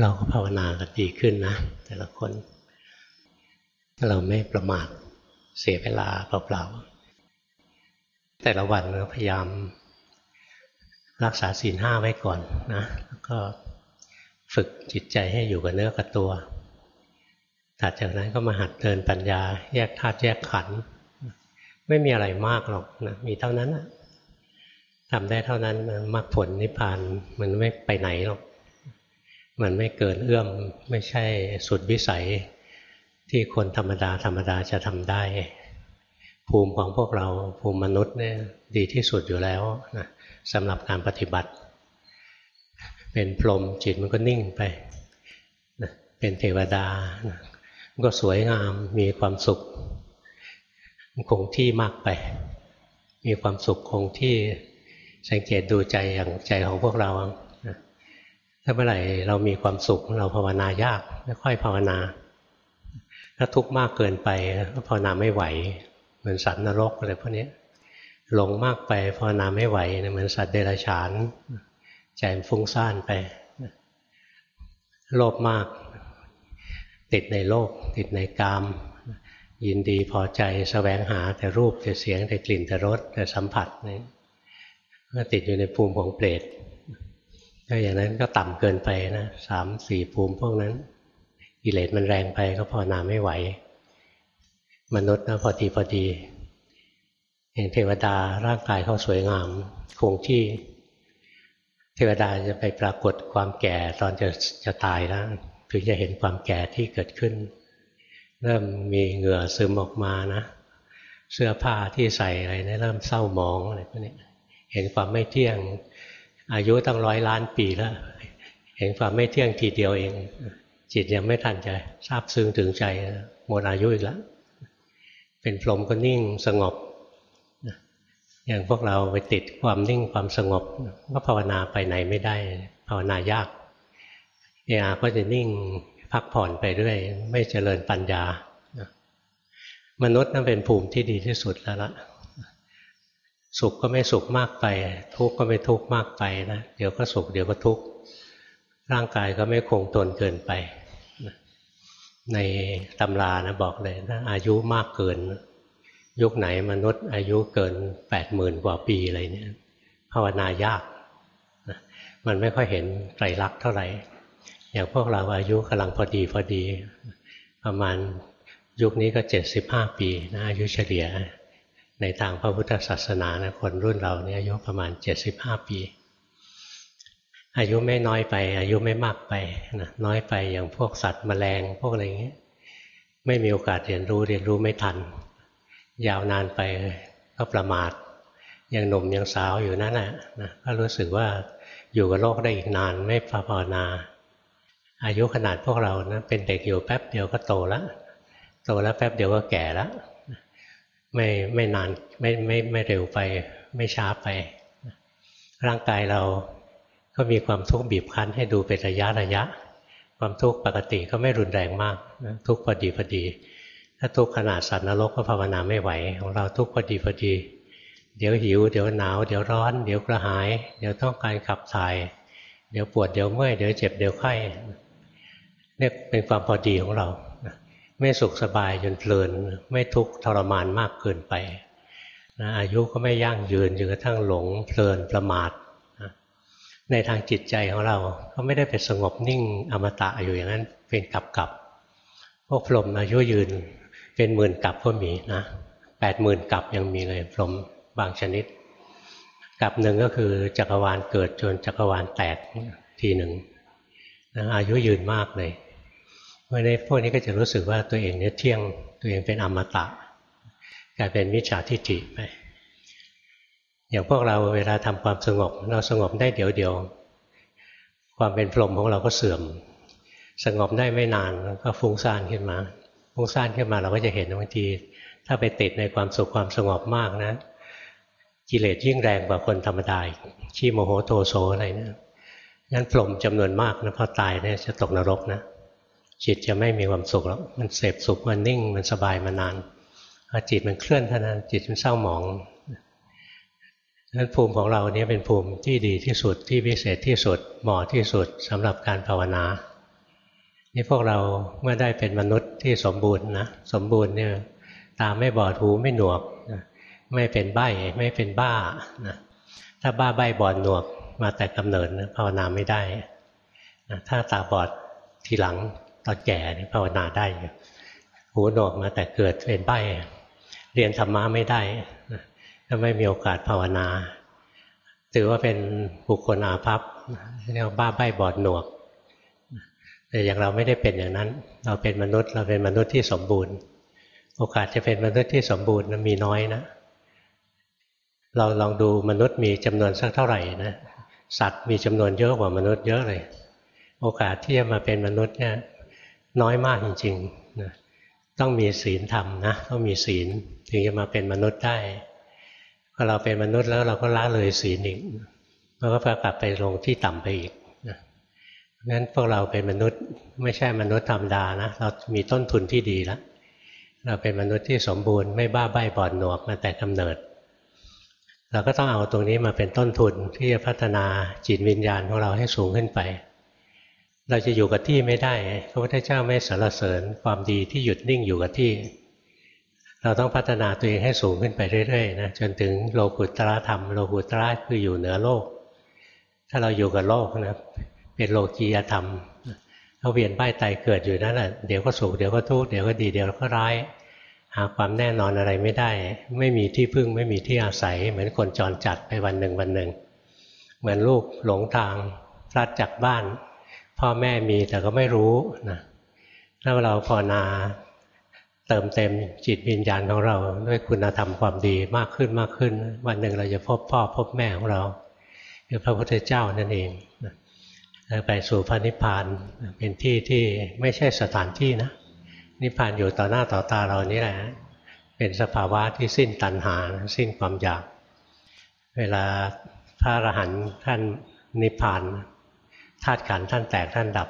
เราก็ภาวนากันดีขึ้นนะ แต่ละคน ถ้าเราไม่ประมาทเสียเวลาเปล่าๆแต่ละวันเราพยายาม รักษาศีลห้าไว้ก่อนนะ แล้วก็ฝึกจิตใจให้อยู่กับเนื้อกับตัวถัดจากนั้นก็มาหัดเดินปัญญา แยกธาตุแยกขันธ์ไม่มีอะไรมากหรอกนะมีเท่านั้นทำได้เท่านั้นมรรคผลนิพพานมันไม่ไปไหนหรอก มันไม่เกินเอื้อมไม่ใช่สุดวิสัยที่คนธรรมดาธรรมดาจะทำได้ ภูมิของพวกเราภูมิมนุษย์เนี่ยดีที่สุดอยู่แล้วนะสำหรับการปฏิบัติ เป็นพรหมจิตมันก็นิ่งไปนะเป็นเทวดานะก็สวยงามมีความสุข คงที่มากไป มีความสุขคงที่สังเกตดูใจอย่างใจของพวกเรา ถ้าเมื่อไหร่เรามีความสุขเราภาวนายากไม่ค่อยภาวนา ถ้าทุกข์มากเกินไปก็ภาวนาไม่ไหว เหมือนสัตว์นรกอะไรพวกนี้หลงมากไปภาวนาไม่ไหวเหมือนสัตว์เดรัจฉานใจฟุ้งซ่านไป โลภมาก ติดในโลก ติดในกาม ยินดีพอใจสแสวงหาแต่รูปแต่เสียงแต่กลิ่นแต่รสแต่สัมผัสนี่ก็ติดอยู่ในภูมิของเปรต ถ้าอย่างนั้นก็ต่ำเกินไปนะสามสี่ภูมิพวกนั้นกิเลสมันแรงไปก็ภาวนาไม่ไหว มนุษย์นะพอดีพอดี อย่างเทวดาร่างกายเขาสวยงาม คงที่ เทวดาจะไปปรากฏความแก่ตอนจะจะตายแล้วถึงจะเห็นความแก่ที่เกิดขึ้น เริ่มมีเหงื่อซึมออกมานะ เสื้อผ้าที่ใส่อะไรเนี่ยเริ่มเศร้าหมองอะไรพวกนี้เห็นความไม่เที่ยง อายุตั้งร้อยล้านปีแล้ว เห็นความไม่เที่ยงทีเดียวเอง จิตยังไม่ทันใจทราบซึ้งถึงใจหมดอายุอีกแล้วเป็นพรหมก็นิ่งสงบอย่างพวกเราไปติดความนิ่งความสงบก็ภาวนาไปไหนไม่ได้ ภาวนายากเออาก็จะนิ่งพักผ่อนไปเรื่อยไม่เจริญปัญญามนุษย์นั่นเป็นภูมิที่ดีที่สุดแล้วล่ะ สุขก็ไม่สุขมากไป ทุกข์ก็ไม่ทุกข์มากไปนะเดี๋ยวก็สุขเดี๋ยวก็ทุกข์ร่างกายก็ไม่คงทนเกินไป ในตำรานะบอกเลยถ้าอายุมากเกิน ยุคไหนมนุษย์อายุเกินแปดหมื่นกว่าปีอะไรเนี่ยภาวนายากนะมันไม่ค่อยเห็นไตรลักษณ์เท่าไหร่ อย่างพวกเราอายุกำลังพอดีพอดี ประมาณยุคนี้ก็เจ็ดสิบห้าปีนะอายุเฉลี่ย ในทางพระพุทธศาสนานะคนรุ่นเราเนี่ยอายุประมาณ 75 ปี อายุไม่น้อยไป อายุไม่มากไปนะน้อยไปอย่างพวกสัตว์แมลงพวกอะไรเงี้ยไม่มีโอกาสเรียนรู้เรียนรู้ไม่ทัน ยาวนานไปก็ประมาทยังหนุ่มยังสาวอยู่นั่นแหละนะก็รู้สึกว่าอยู่กับโลกได้อีกนานไม่ภาวนา อายุขนาดพวกเรานะเป็นเด็กอยู่แป๊บเดียวก็โตแล้วโตแล้วแป๊บเดียวก็แก่แล้ว ไม่ไม่นานไม่ไม่ไม่เร็วไป ไม่ช้าไป ร่างกายเราก็มีความทุกข์บีบคั้นให้ดูเป็นระยะระยะ ความทุกข์ปกติก็ไม่รุนแรงมากทุกข์พอดีพอดี ถ้าทุกข์ขนาดสัตว์นรกก็ภาวนาไม่ไหว ของเราทุกข์พอดีพอดี เดี๋ยวหิว เดี๋ยวหนาว เดี๋ยวร้อน เดี๋ยวกระหาย เดี๋ยวต้องการขับถ่าย เดี๋ยวปวดเดี๋ยวเมื่อยเดี๋ยวเจ็บเดี๋ยวไข้เนี่ยเป็นความพอดีของเรา ไม่สุขสบายจนเพลิน ไม่ทุกข์ทรมานมากเกินไปนะอายุก็ไม่ยั่งยืนจนกระทั่งหลงเพลินประมาทนะในทางจิตใจของเราก็ไม่ได้เป็นสงบนิ่งอมตะอยู่อย่างนั้นเป็นกับกับพวกพรหมอายุยืนเป็นหมื่นกับก็มีนะแปดหมื่นกับยังมีเลยพรหมบางชนิดกับหนึ่งก็คือจักรวาลเกิดจนจักรวาลแตกทีหนึ่งนะอายุยืนมากเลย เพราะนี้พวกนี้ก็จะรู้สึกว่าตัวเองเนี่ยเที่ยงตัวเองเป็นอมตะกลายเป็นมิจฉาทิฏฐิไปอย่างพวกเราเวลาทำความสงบ เราสงบได้เดี๋ยวเดียวความเป็นพรหมของเราก็เสื่อม สงบได้ไม่นานก็ฟุ้งซ่านขึ้นมาฟุ้งซ่านขึ้นมาเราก็จะเห็นบางที ถ้าไปติดในความสุขความสงบมากนะ กิเลสยิ่งแรงกว่าคนธรรมดาขี้โมโหโทโซอะไรเนะี่ยงั้นพรหมจำนวนมากนะพอตายเนี่ยจะตกนรกนะ จิตจะไม่มีความสุขแล้วมันเสพสุขมันนิ่งมันสบายมานานพอจิตมันเคลื่อนเท่านั้นจิตมันเศร้าหมองนั้นภูมิของเราเนี่ยเป็นภูมิที่ดีที่สุดที่พิเศษที่สุดเหมาะที่สุดสำหรับการภาวนานี่พวกเราเมื่อได้เป็นมนุษย์ที่สมบูรณ์นะสมบูรณ์เนี่ยตาไม่บอดหูไม่หนวกนะไม่เป็นใบ้ไม่เป็นบ้านะถ้าบ้าใบ้บอดหนวกมาแต่กำเนิดนะภาวนาไม่ได้นะถ้าตาบอดทีหลัง ตอนแก่นี่ภาวนาได้หูหนวกมาแต่เกิดเป็นใบเรียนธรรมะไม่ได้ถ้าไม่มีโอกาสภาวนา ถือว่าเป็นบุคคลอาภัพเรียกว่าบ้าใบ้บอดหนวก แต่อย่างเราไม่ได้เป็นอย่างนั้น เราเป็นมนุษย์ เราเป็นมนุษย์ที่สมบูรณ์ โอกาสจะเป็นมนุษย์ที่สมบูรณ์มีน้อยนะ เราลองดูมนุษย์มีจำนวนสักเท่าไหร่นะสัตว์มีจำนวนเยอะกว่ามนุษย์เยอะเลย โอกาสที่จะมาเป็นมนุษย์เนี่ย น้อยมากจริงๆนะต้องมีศีลธรรมนะต้องมีศีลถึงจะมาเป็นมนุษย์ได้พอเราเป็นมนุษย์แล้วเราก็ละเลยศีลอีกเราก็กลับไปลงที่ต่ำไปอีกนะงั้นพวกเราเป็นมนุษย์ไม่ใช่มนุษย์ธรรมดานะเรามีต้นทุนที่ดีแล้วเราเป็นมนุษย์ที่สมบูรณ์ไม่บ้าใบ้บอดหนวกมาแต่กำเนิด เราก็ต้องเอาตรงนี้มาเป็นต้นทุนที่จะพัฒนาจิตวิญญาณของเราให้สูงขึ้นไป เราจะอยู่กับที่ไม่ได้ พระพุทธเจ้าไม่สรรเสริญความดีที่หยุดนิ่งอยู่กับที่ เราต้องพัฒนาตัวเองให้สูงขึ้นไปเรื่อยๆนะจนถึงโลกุตระธรรมโลกุตระคืออยู่เหนือโลก ถ้าเราอยู่กับโลกนะเป็นโลกียธรรมเขาเวียนป้ายไตเกิดอยู่นั่นแหละเดี๋ยวก็สุขเดี๋ยวก็ทุกข์เดี๋ยวก็ดีเดี๋ยวก็ร้าย หาความแน่นอนอะไรไม่ได้ ไม่มีที่พึ่งไม่มีที่อาศัย เหมือนคนจรจัดไปวันหนึ่งวันหนึ่ง เหมือนลูกหลงทางพลัดจากบ้าน พ่อแม่มีแต่ก็ไม่รู้นะถ้าเราภาวนาเติมเต็มจิตวิญญาณของเราด้วยคุณธรรมความดีมากขึ้นมากขึ้น วันหนึ่งเราจะพบพ่อพบแม่ของเราคือพระพุทธเจ้านั่นเองไปสู่พระนิพพานเป็นที่ที่ไม่ใช่สถานที่นะ นิพพานอยู่ต่อหน้าต่อตาเรานี่แหละ เป็นสภาวะที่สิ้นตัณหา สิ้นความอยาก เวลาพระอรหันต์ท่านนิพพาน ธาตุขันท่านแตกท่านดับ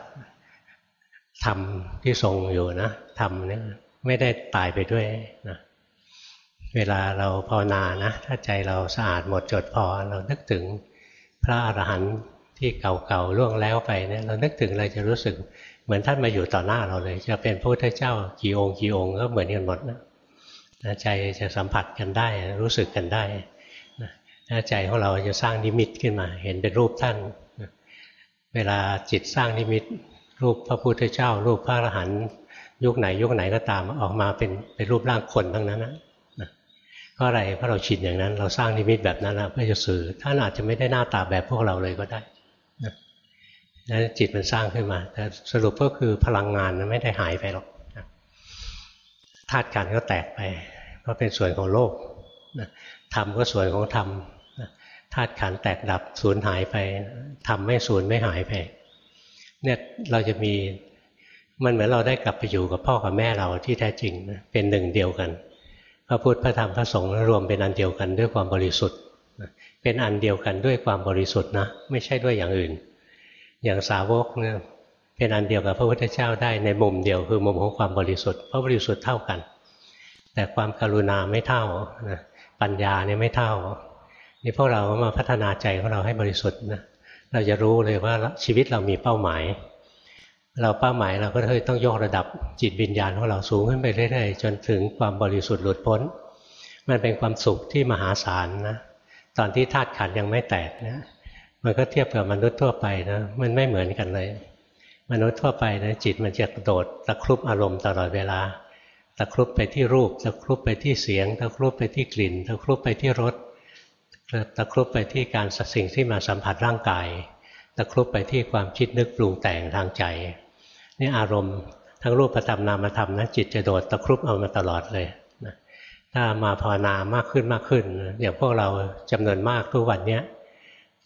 ธรรมที่ทรงอยู่นะธรรมเนี่ยไม่ได้ตายไปด้วยนะเวลาเราภาวนานะ ถ้าใจเราสะอาดหมดจดพอ เรานึกถึงพระอรหันต์ที่เก่าๆล่วงแล้วไปเนี่ยเรานึกถึงเราจะรู้สึกเหมือนท่านมาอยู่ต่อหน้าเราเลย จะเป็นพระพุทธเจ้ากี่องค์กี่องค์ก็เหมือนกันหมดนะใจจะสัมผัสกันได้รู้สึกกันได้นะใจของเราจะสร้างนิมิตขึ้นมา เห็นเป็นรูปท่าน เวลาจิตสร้างนิมิต รูปพระพุทธเจ้า รูปพระอรหันต์ยุคไหน ยุคไหนก็ตามออกมาเป็นเป็นรูปร่างคนทั้งนั้นนะเพราะอะไรเพราะเราชินอย่างนั้น เราสร้างนิมิตแบบนั้นนะเพื่อจะสื่อท่านอาจจะไม่ได้หน้าตาแบบพวกเราเลยก็ได้นะนั้นจิตมันสร้างขึ้นมา แต่สรุปก็คือพลังงานมันไม่ได้หายไปหรอกธาตุการก็แตกไป เพราะเป็นส่วนของโลกธรรมก็ส่วนของธรรม ธาตุขันแตกดับสูญหายไปธรรมไม่สูญไม่หายไปเนี่ยเราจะมีมันเหมือนเราได้กลับไปอยู่กับพ่อกับแม่เราที่แท้จริงนะเป็นหนึ่งเดียวกันพระพุทธพระธรรมพระสงฆ์รวมเป็นอันเดียวกันด้วยความบริสุทธิ์เป็นอันเดียวกันด้วยความบริสุทธิ์นะไม่ใช่ด้วยอย่างอื่น อย่างสาวกเนี่ยเป็นอันเดียวกับพระพุทธเจ้าได้ในมุมเดียวคือมุมของความบริสุทธิ์เพราะบริสุทธิ์เท่ากัน แต่ความกรุณาไม่เท่านะปัญญาเนี่ยไม่เท่า นี่พวกเรามาพัฒนาใจของเราให้บริสุทธิ์นะเราจะรู้เลยว่าชีวิตเรามีเป้าหมาย เราเป้าหมายเราก็เลยต้องยกระดับจิตวิญญาณของเราสูงขึ้นไปเรื่อยๆจนถึงความบริสุทธิ์หลุดพ้น มันเป็นความสุขที่มหาศาลนะตอนที่ธาตุขันยังไม่แตกนะมันก็เทียบกับมนุษย์ทั่วไปนะมันไม่เหมือนกันเลย มนุษย์ทั่วไปนะจิตมันจะกระโดดตะครุบอารมณ์ตลอดเวลาตะครุบไปที่รูปตะครุบไปที่เสียงตะครุบไปที่กลิ่นตะครุบไปที่รส ตะครุบไปที่การสิ่งที่มาสัมผัสร่างกาย ตะครุบไปที่ความคิดนึกปรุงแต่งทางใจ นี่อารมณ์ทั้งรูปธรรมนามธรรมนะจิตจะโดดตะครุบเอามาตลอดเลยนะถ้ามาภาวนามากขึ้นมากขึ้น อย่างพวกเราจำนวนมากทุกวันเนี้ย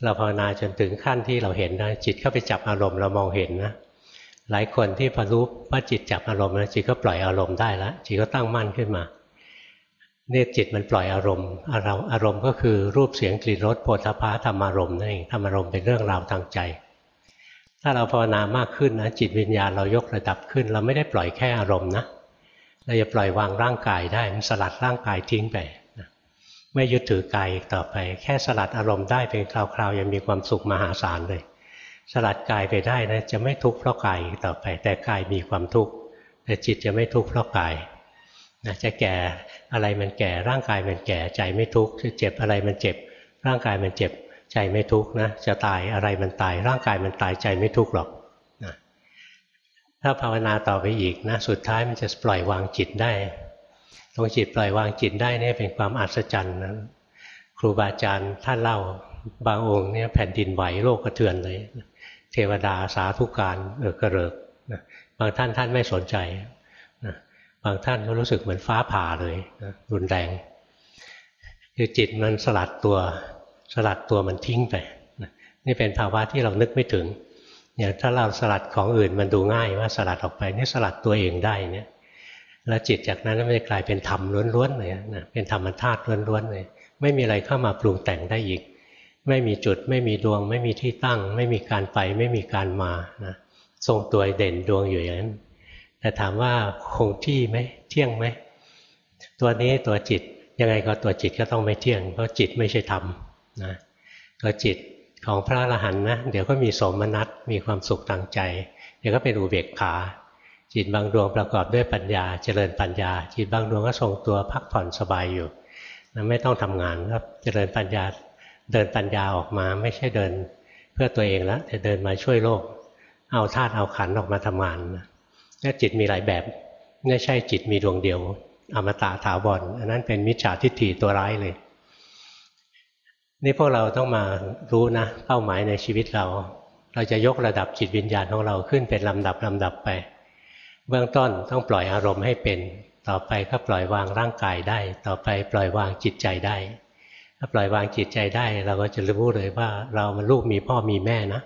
เราภาวนาจนถึงขั้นที่เราเห็นนะจิตเข้าไปจับอารมณ์เรามองเห็นนะหลายคนที่พอรู้ว่าจิตจับอารมณ์นะจิตก็ปล่อยอารมณ์ได้แล้วจิตก็ตั้งมั่นขึ้นมา เนี่ยจิตมันปล่อยอารมณ์อารมณ์อารมณ์ก็คือรูปเสียงกลิ่นรสโผฏฐาธรรมารมณ์นั่นเองธรรมารมณ์เป็นเรื่องราวทางใจ ถ้าเราภาวนามากขึ้นนะจิตวิญญาณเรายกระดับขึ้น เราไม่ได้ปล่อยแค่อารมณ์นะเราจะปล่อยวางร่างกายได้มันสลัดร่างกายทิ้งไปนะไม่ยึดถือกายต่อไป แค่สลัดอารมณ์ได้เป็นคราวๆยังมีความสุขมหาศาลเลย สลัดกายไปได้นะจะไม่ทุกข์เพราะกายต่อไป แต่กายมีความทุกข์แต่จิตจะไม่ทุกข์เพราะกายนะจะแก่ อะไรมันแก่ร่างกายมันแก่ใจไม่ทุกข์จะเจ็บอะไรมันเจ็บ ร่างกายมันเจ็บ ใจไม่ทุกข์นะจะตายอะไรมันตาย ร่างกายมันตายใจไม่ทุกข์หรอกนะถ้าภาวนาต่อไปอีกนะสุดท้ายมันจะปล่อยวางจิตได้ตรงจิตปล่อยวางจิตได้นี่เป็นความอัศจรรย์นะครูบาอาจารย์ท่านเล่าบางองค์เนี่ยแผ่นดินไหวโลกกระเทือนเลย เทวดาสาธุการเออกระเริกนะบางท่านท่านไม่สนใจ บางท่านก็รู้สึกเหมือนฟ้าผ่าเลยนะรุนแรงคือจิตมันสลัดตัว สลัดตัวมันทิ้งไปนี่เป็นภาวะที่เรานึกไม่ถึงเนี่ยถ้าเราสลัดของอื่นมันดูง่ายว่าสลัดออกไปนี่สลัดตัวเองได้เนี่ยแล้วจิตจากนั้นมันจะกลายเป็นธรรมล้วนๆเลยนะเป็นธรรมธาตุล้วนๆเลย ไม่มีอะไรเข้ามาปรุงแต่งได้อีก ไม่มีจุดไม่มีดวง ไม่มีที่ตั้ง ไม่มีการไป ไม่มีการมานะทรงตัวเด่นดวงอยู่อย่างนั้น แต่ถามว่าคงที่ไหมเที่ยงไหมตัวนี้ตัวจิตยังไงก็ตัวจิตก็ต้องไม่เที่ยง เพราะจิตไม่ใช่ธรรมนะตัวจิตของพระอรหันต์นะเดี๋ยวก็มีสมนัตมีความสุขทางใจ เดี๋ยวก็เป็นอุเบกขา จิตบางดวงประกอบด้วยปัญญา เจริญปัญญา จิตบางดวงก็ทรงตัวพักผ่อนสบายอยู่นะไม่ต้องทำงานครับเจริญปัญญาเดินปัญญาออกมาไม่ใช่เดินเพื่อตัวเองแล้วแต่เดินมาช่วยโลก เอาธาตุเอาขันออกมาทำงานนะ นี่จิตมีหลายแบบไม่ใช่จิตมีดวงเดียว อมตะถาวรอันนั้นเป็นมิจฉาทิฏฐิตัวร้ายเลย นี่พวกเราต้องมารู้นะ เป้าหมายในชีวิตเรา เราจะยกระดับจิตวิญญาณของเราขึ้นเป็นลำดับลำดับไป เบื้องต้นต้องปล่อยอารมณ์ให้เป็น ต่อไปก็ปล่อยวางร่างกายได้ ต่อไปปล่อยวางจิตใจได้ถ้าปล่อยวางจิตใจได้ เราก็จะรู้เลยว่า เรามันลูกมีพ่อมีแม่นะ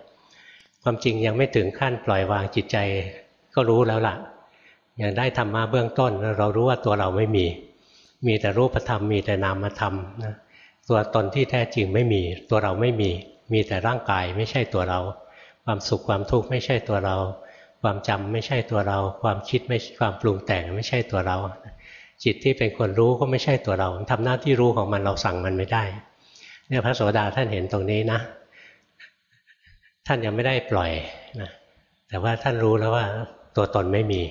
ความจริงยังไม่ถึงขั้นปล่อยวางจิตใจ ก็รู้แล้วล่ะ อย่างได้ธรรมะเบื้องต้น เรารู้ว่าตัวเราไม่มี มีแต่รูปธรรม มีแต่นามธรรมนะตัวตนที่แท้จริงไม่มี ตัวเราไม่มี มีแต่ร่างกายไม่ใช่ตัวเรา ความสุขความทุกข์ไม่ใช่ตัวเรา ความจำไม่ใช่ตัวเรา ความคิดไม่ความปรุงแต่งไม่ใช่ตัวเรา จิตที่เป็นคนรู้ก็ไม่ใช่ตัวเราทำหน้าที่รู้ของมันเราสั่งมันไม่ได้ เนี่ยพระโสดาท่านเห็นตรงนี้นะ ท่านยังไม่ได้ปล่อยนะแต่ว่าท่านรู้แล้วว่า ตัวตนไม่มี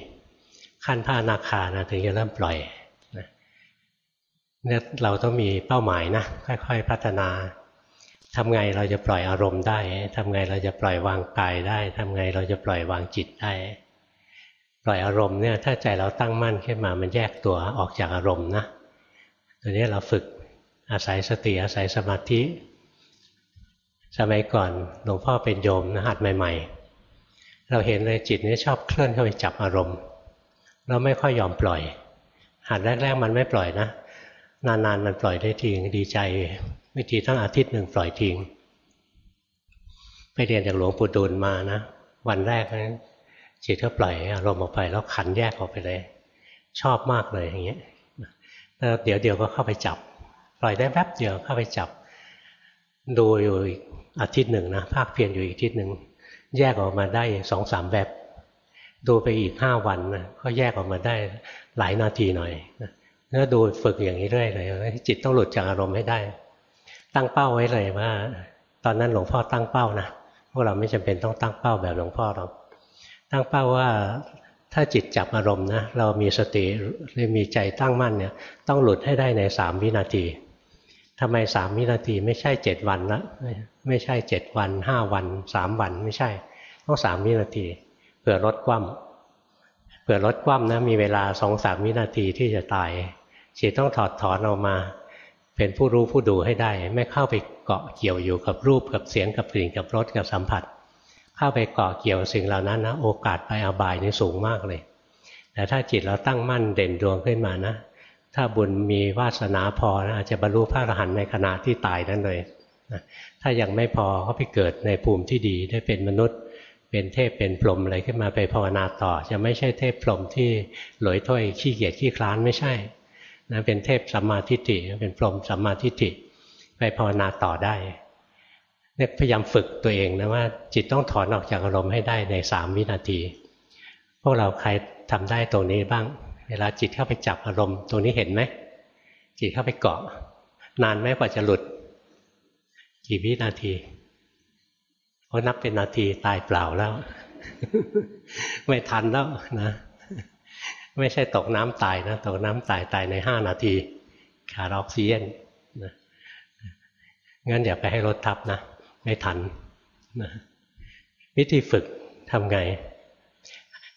ขั้นผ้านาคานะถึงจะเริ่มปล่อยเนี่ยเราต้องมีเป้าหมายนะค่อยๆพัฒนาทำไงเราจะปล่อยอารมณ์ได้ทำไงเราจะปล่อยวางกายได้ทำไงเราจะปล่อยวางจิตได้ ปล่อยอารมณ์เนี่ยถ้าใจเราตั้งมั่นขึ้นมามันแยกตัวออกจากอารมณ์นะตัวนี้เราฝึกอาศัยสติอาศัยสมาธิ สมัยก่อนหลวงพ่อเป็นโยมนะหัดใหม่ ๆ เราเห็นเลยจิตนี้ชอบเคลื่อนเข้าไปจับอารมณ์ เราไม่ค่อยยอมปล่อย หัดแรก ๆ มันไม่ปล่อยนะ นานๆมันปล่อยได้ทีดีใจไม่ทีทั้งอาทิตย์หนึ่งปล่อยทิ้งไปเรียนจากหลวงปู่ดูลมานะ วันแรกนะจิตก็ปล่อยอารมณ์ออกไปแล้วขันแยกออกไปเลย ชอบมากเลยอย่างเงี้ยแล้วเดี๋ยวเดียวก็เข้าไปจับ ปล่อยได้แป๊บเดียวเข้าไปจับ ดูอยู่อีกอาทิตย์หนึ่งนะภาคเพียรอยู่อีกอาทิตย์หนึ่ง แยกออกมาได้สองสามแบบดูไปอีกห้าวันนะก็แยกออกมาได้หลายนาทีหน่อยแล้วดูฝึกอย่างนี้เรื่อยเลยจิตต้องหลุดจากอารมณ์ให้ได้ ตั้งเป้าไว้เลยว่า ตอนนั้นหลวงพ่อตั้งเป้านะพวกเราไม่จำเป็นต้องตั้งเป้าแบบหลวงพ่อหรอกตั้งเป้าว่าถ้าจิตจับอารมณ์นะเรามีสติหรือมีใจตั้งมั่นเนี่ย ต้องหลุดให้ได้ในสามวินาที ทำไมสามวินาทีไม่ใช่เจ็ดวันละไม่ใช่เจ็ดวันห้าวันสามวันไม่ใช่ ต้องสามวินาทีเผื่อลดคว่ำเผื่อลดคว่ำนะมีเวลาสองสามวินาทีที่จะตายจิตต้องถอดถอนออกมา เป็นผู้รู้ผู้ดูให้ได้ ไม่เข้าไปเกาะเกี่ยวอยู่กับรูปกับเสียงกับกลิ่นกับรสกับสัมผัส เข้าไปเกาะเกี่ยวสิ่งเหล่านั้นนะโอกาสไปอาบายนี่สูงมากเลย แต่ถ้าจิตเราตั้งมั่นเด่นดวงขึ้นมานะ ถ้าบุญมีวาสนาพอนะอาจจะบรรลุพระอรหันต์ในขณะที่ตายนั้นเลยนะถ้ายังไม่พอก็ไปเกิดในภูมิที่ดีได้เป็นมนุษย์ เป็นเทพเป็นพรหมอะไรขึ้นมาไปภาวนาต่อ จะไม่ใช่เทพพรหมที่หลอยถ้อยขี้เกียจขี้คลานไม่ใช่นะเป็นเทพสัมมาทิฏฐิเป็นพรหมสัมมาทิฏฐิไปภาวนาต่อได้เนี่ยพยายามฝึกตัวเองนะว่าจิตต้องถอนออกจากอารมณ์ให้ได้ในสามวินาที พวกเราใครทำได้ตรงนี้บ้าง เวลาจิตเข้าไปจับอารมณ์ ตรงนี้เห็นไหม จิตเข้าไปเกาะ นานไหมกว่าจะหลุด กี่วินาทีเพราะนับเป็นนาทีตายเปล่าแล้ว ไม่ทันแล้วนะ ไม่ใช่ตกน้ำตายนะ ตกน้ำตายตายในห้านาที ขาดออกซิเจนนะงั้นอย่าไปให้รถทับนะ ไม่ทันนะวิธีฝึกทำไง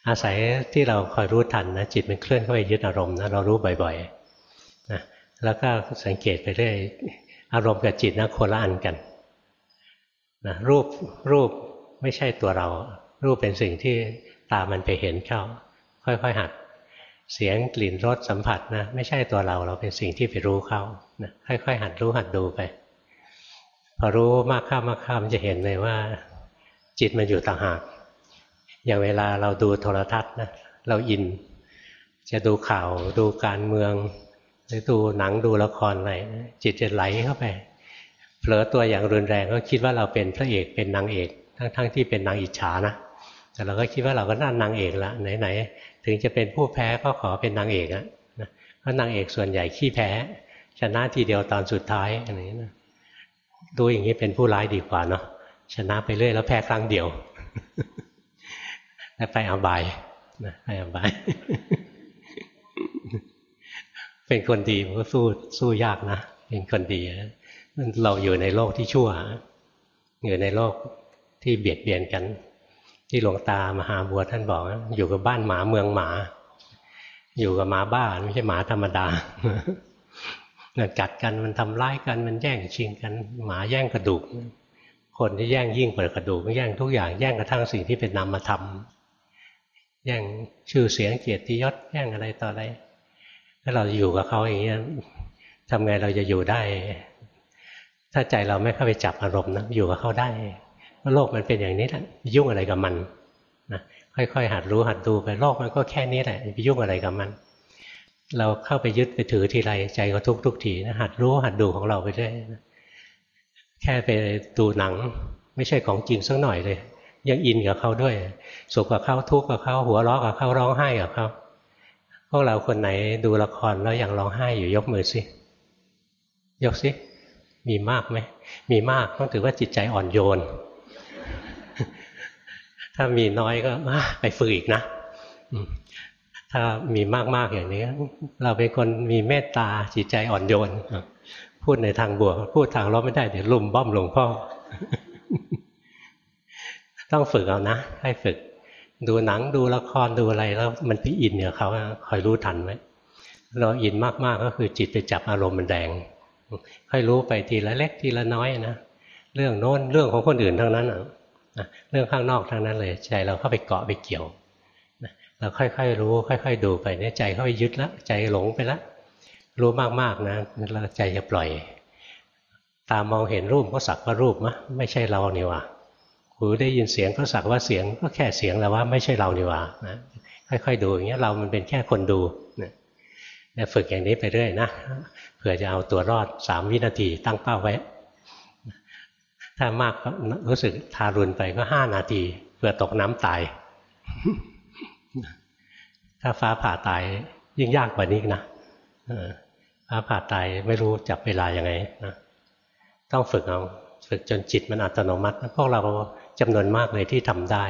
อาศัยที่เราคอยรู้ทันนะจิตมันเคลื่อนเข้าไปยึดอารมณ์นะเรารู้บ่อยๆนะแล้วก็สังเกตไปเรื่อยอารมณ์กับจิตนะคนละอันกันนะรูปรูปไม่ใช่ตัวเรา รูปเป็นสิ่งที่ตามันไปเห็นเข้า ค่อยๆหัด เสียงกลิ่นรสสัมผัสนะไม่ใช่ตัวเราเราเป็นสิ่งที่ไปรู้เข้านะค่อยๆหัดรู้หัดดูไป พอรู้มากข้ามมากข้ามจะเห็นเลยว่า จิตมันอยู่ต่างหาก อย่างเวลาเราดูโทรทัศน์นะเราอิน จะดูข่าวดูการเมือง หรือดูหนังดูละครอะไรจิตจะไหลเข้าไปเผลอตัวอย่างรุนแรงก็คิดว่าเราเป็นพระเอกเป็นนางเอก ทั้งๆทที่เป็นนางอิจฉานะแต่เราก็คิดว่าเราก็น่านางเอกละไหนๆถึงจะเป็นผู้แพ้ก็ขอเป็นนางเอกอะนะเพราะนางเอกส่วนใหญ่ขี้แพ้ ชนะทีเดียวตอนสุดท้ายอะไรนี้นะดูอย่างนี้เป็นผู้ร้ายดีกว่าเนาะชนะไปเรื่อยแล้วแพ้ครั้งเดียว ไปอบายนะไปอบายเป็นคนดีมันก็สู้สู้ยากนะเป็นคนดีเราอยู่ในโลกที่ชั่ว อยู่ในโลกที่เบียดเบียนกัน ที่หลวงตามหาบัวท่านบอก อยู่กับบ้านหมาเมืองหมา อยู่กับหมาบ้าไม่ใช่หมาธรรมดามันกัดกันมันทำร้ายกันมันแย่งชิงกัน หมาแย่งกระดูก คนที่แย่งยิ่งกว่ากระดูกแย่งทุกอย่างแย่งกระทั่งสิ่งที่เป็นนามธรรม แย่งชื่อเสียงเกียรติยศแย่งอะไรต่ออะไรถ้าเราอยู่กับเขาอย่างนี้ทำไงเราจะอยู่ได้ ถ้าใจเราไม่เข้าไปจับอารมณ์นะอยู่กับเขาได้ว่าโลกมันเป็นอย่างนี้แหละยุ่งอะไรกับมันนะค่อยๆหัดรู้หัดดูไปโลกมันก็แค่นี้แหละไปยุ่งอะไรกับมัน เราเข้าไปยึดไปถือทีไรใจก็ทุกทุกทีนะหัดรู้หัดดูของเราไปด้วยแค่ไปดูหนัง ไม่ใช่ของจริงสักหน่อยเลย ยังอินกับเขาด้วย สุขกับเขาทุกข์กับเขาหัวเราะกับเขาร้องไห้กับเขาพวกเราคนไหนดูละครแล้วยังร้องไห้อยู่ยกมือสิยกสิมีมากไหมมีมากต้องถือว่าจิตใจอ่อนโยน ถ้ามีน้อยก็ไปฝึกอีกนะถ้ามีมากๆอย่างนี้ เราเป็นคนมีเมตตาจิตใจอ่อนโยนพูดในทางบวกพูดทางลบไม่ได้เดี๋ยวลุมบ้อมหลวงพ่อ ต้องฝึกเอานะ ให้ฝึก ดูหนังดูละครดูอะไรแล้วมันไปอินเนี่ยเขาคอยรู้ทันไหมเราอินมากๆก็คือจิตไปจับอารมณ์มันแดง ค่อยรู้ไปทีละเล็กทีละน้อยนะเรื่องโน้นเรื่องของคนอื่นทั้งนั้นนะเรื่องข้างนอกทั้งนั้นเลยใจเราเข้าไปเกาะไปเกี่ยวเราค่อยๆรู้ ค่อย ๆ ดูไปเนี่ยใจเข้าไปยึดแล้วใจหลงไปแล้วรู้มากๆนะแล้วใจจะปล่อย ตามองเห็นรูปก็สักว่ารูปมะไม่ใช่เราเนี่ยว่า หูได้ยินเสียงก็สักว่าเสียงก็แค่เสียงแล้วว่าไม่ใช่เรานี่ว่านะค่อยๆดูอย่างเงี้ยเรามันเป็นแค่คนดูนะฝึกอย่างนี้ไปเรื่อยนะเผื่อจะเอาตัวรอดสามวินาทีตั้งเป้าไว้ ถ้ามากก็รู้สึกทารุณไปก็ห้านาทีเผื่อตกน้ำตาย ถ้าฟ้าผ่าตายยิ่งยากกว่านี้นะฟ้าผ่าตายไม่รู้จับเวลาย่างไงนะต้องฝึกเอาฝึกจนจิตมันอัตโนมัติพวกเรา จำนวนมากเลยที่ทำได้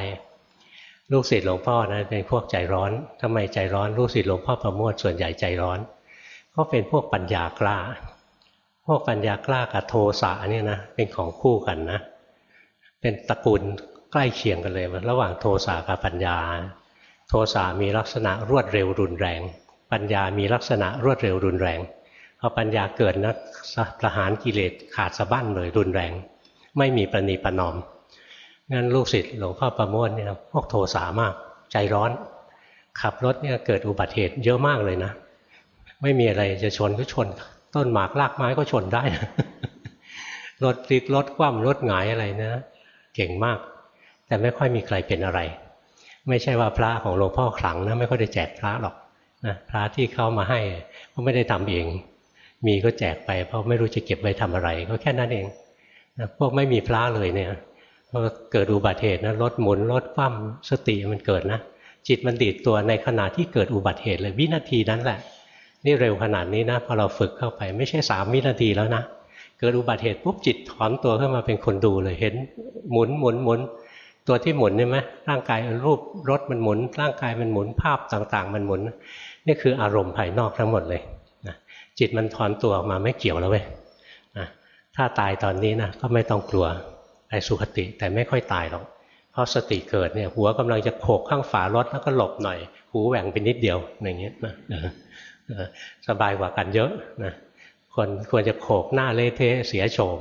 ลูกศิษย์หลวงพ่อนะเป็นพวกใจร้อนทำไมใจร้อน ลูกศิษย์หลวงพ่อประโมทส่วนใหญ่ใจร้อน ก็เป็นพวกปัญญากล้า พวกปัญญากล้ากับโทสะเนี่ยนะเป็นของคู่กันนะ เป็นตระกูลใกล้เคียงกันเลย ระหว่างโทสะกับปัญญา โทสะมีลักษณะรวดเร็วรุนแรง ปัญญามีลักษณะรวดเร็วรุนแรงพอปัญญาเกิดนะประหารกิเลสขาดสะบั้นเลยรุนแรง ไม่มีประนีประนอม งั้นลูกศิษย์หลวงพ่อประโมทเนี่ยพวกโทสามาก ใจร้อน ขับรถเนี่ยเกิดอุบัติเหตุเยอะมากเลยนะ ไม่มีอะไรจะชนก็ชน ต้นหมากรากไม้ก็ชนได้ รถติดรถคว่ำรถหงายอะไรนะเก่งมาก แต่ไม่ค่อยมีใครเป็นอะไร ไม่ใช่ว่าพระของหลวงพ่อขลังนะไม่ค่อยได้แจกพระหรอกนะพระที่เขามาให้ก็ไม่ได้ทำเอง มีก็แจกไป เพราะไม่รู้จะเก็บไว้ทำอะไร ก็แค่นั้นเองนะพวกไม่มีพระเลยเนี่ย พอเกิดอุบัติเหตุนะรถหมุนรถคว่ำสติมันเกิดนะ จิตมันดีดตัวในขณะที่เกิดอุบัติเหตุเลยวินาทีนั้นแหละ นี่เร็วขนาดนี้นะพอเราฝึกเข้าไปไม่ใช่สามวินาทีแล้วนะ เกิดอุบัติเหตุปุ๊บจิตถอนตัวขึ้นมาเป็นคนดูเลยเห็นหมุนหมุนหมุนตัวที่หมุนใช่ไหมร่างกายรูปรถมันหมุน ร่างกายมันหมุนภาพต่างๆ มันหมุน นี่คืออารมณ์ภายนอกทั้งหมดเลยนะจิตมันถอนตัวออกมาไม่เกี่ยวแล้วเว้ยนะถ้าตายตอนนี้นะก็ไม่ต้องกลัว ไปสุขติแต่ไม่ค่อยตายหรอก เพราะสติเกิดเนี่ย หัวกำลังจะโขกข้างฝารถแล้วก็หลบหน่อย หูแหว่งไปนิดเดียวอย่างเงี้ยนะสบายกว่ากันเยอะนะคนควรจะโขกหน้าเละเทะเสียโฉม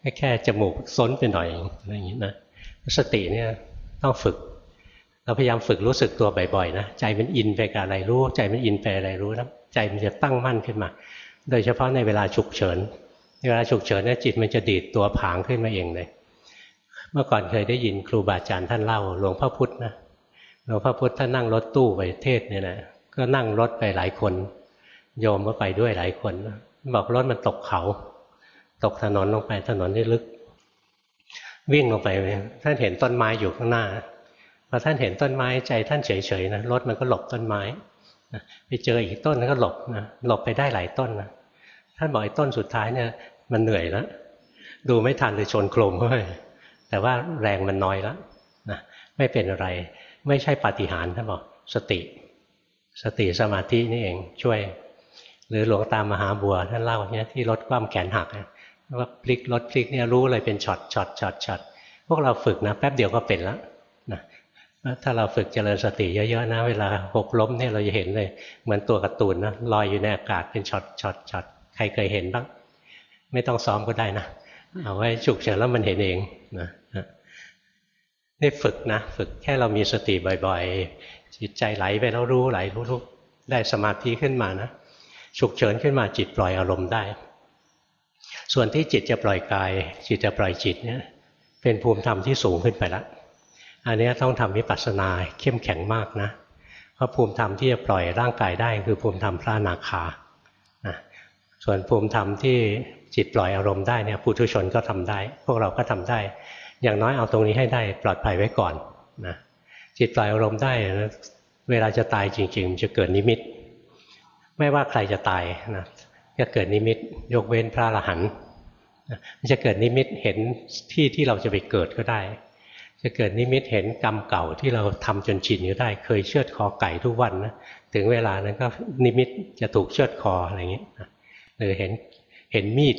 แค่แค่จมูกซนไปหน่อยอะไรอย่างนี้นะสติเนี่ยต้องฝึก เราพยายามฝึกรู้สึกตัวบ่อยๆนะใจมันอินไปกับอะไรรู้ ใจมันอินไปอะไรรู้นะใจมันจะตั้งมั่นขึ้นมา โดยเฉพาะในเวลาฉุกเฉินเวลาฉุกเฉินเนี่ยจิตมันจะดีดตัวผางขึ้นมาเองเลย เมื่อก่อนเคยได้ยินครูบาอาจารย์ท่านเล่า หลวงพ่อพุธนะหลวงพ่อพุธท่านนั่งรถตู้ไปเทศเนี่ยนะก็นั่งรถไปหลายคน โยมก็ไปด้วยหลายคน บอกรถมันตกเขา ตกถนนลงไปถนนที่ลึก วิ่งลงไปท่านเห็นต้นไม้อยู่ข้างหน้าพอท่านเห็นต้นไม้ใจท่านเฉยๆนะรถมันก็หลบต้นไม้ไปเจออีกต้นก็หลบนะหลบไปได้หลายต้นนะท่านบอกไอ้ต้นสุดท้ายเนี่ยมันเหนื่อยแล้วดูไม่ทันเลยชนโครมเข้าไป แต่ว่าแรงมันน้อยแล้วนะไม่เป็นอะไร ไม่ใช่ปาฏิหาริย์ท่านบอกสติ สติสมาธินี่เองช่วย หรือหลวงตามหาบัวท่านเล่าเนี่ยที่รถคว่ำแขนหักว่าพลิกรถพลิกเนี่ยรู้เลยเป็นช็อตช็อตช็อตช็อตพวกเราฝึกนะแป๊บเดียวก็เป็นแล้วนะถ้าเราฝึกเจริญสติเยอะๆนะ เวลาหกล้มเนี่ยเราจะเห็นเลย เหมือนตัวการ์ตูนนะลอยอยู่ในอากาศเป็นช็อตช็อตช็อตใครเคยเห็นบ้าง ไม่ต้องซ้อมก็ได้นะ เอาไว้ฉุกเฉินแล้วมันเห็นเองนะ นี่ฝึกนะ ฝึกแค่เรามีสติบ่อยๆ จิตใจไหลไปแล้วรู้ไหลรู้ได้สมาธิขึ้นมานะฉุกเฉินขึ้นมาจิตปล่อยอารมณ์ได้ ส่วนที่จิตจะปล่อยกาย จิตจะปล่อยจิตเนี่ย เป็นภูมิธรรมที่สูงขึ้นไปล้วอันนี้ต้องทำวิปัสสนาเข้มแข็งมากนะเพราะภูมิธรรมที่จะปล่อยร่างกายได้คือภูมิธรรมพระนาคานะส่วนภูมิธรรมที่จิตปล่อยอารมณ์ได้เนี่ยปุถุชนก็ทำได้ พวกเราก็ทำได้ อย่างน้อยเอาตรงนี้ให้ได้ปลอดภัยไว้ก่อนนะจิตปล่อยอารมณ์ได้เวลาจะตายจริง ๆ จะเกิดนิมิต ไม่ว่าใครจะตายนะจะเกิดนิมิต ยกเว้นพระอรหันต์มันจะเกิดนิมิตเห็นที่ที่เราจะไปเกิดก็ได้ จะเกิดนิมิตเห็นกรรมเก่าที่เราทำจนชินก็ได้ เคยเชือดคอไก่ทุกวันนะถึงเวลานั้นก็นิมิตจะถูกเชือดคออะไรอย่างนี้หรือเห็นเห็นมีด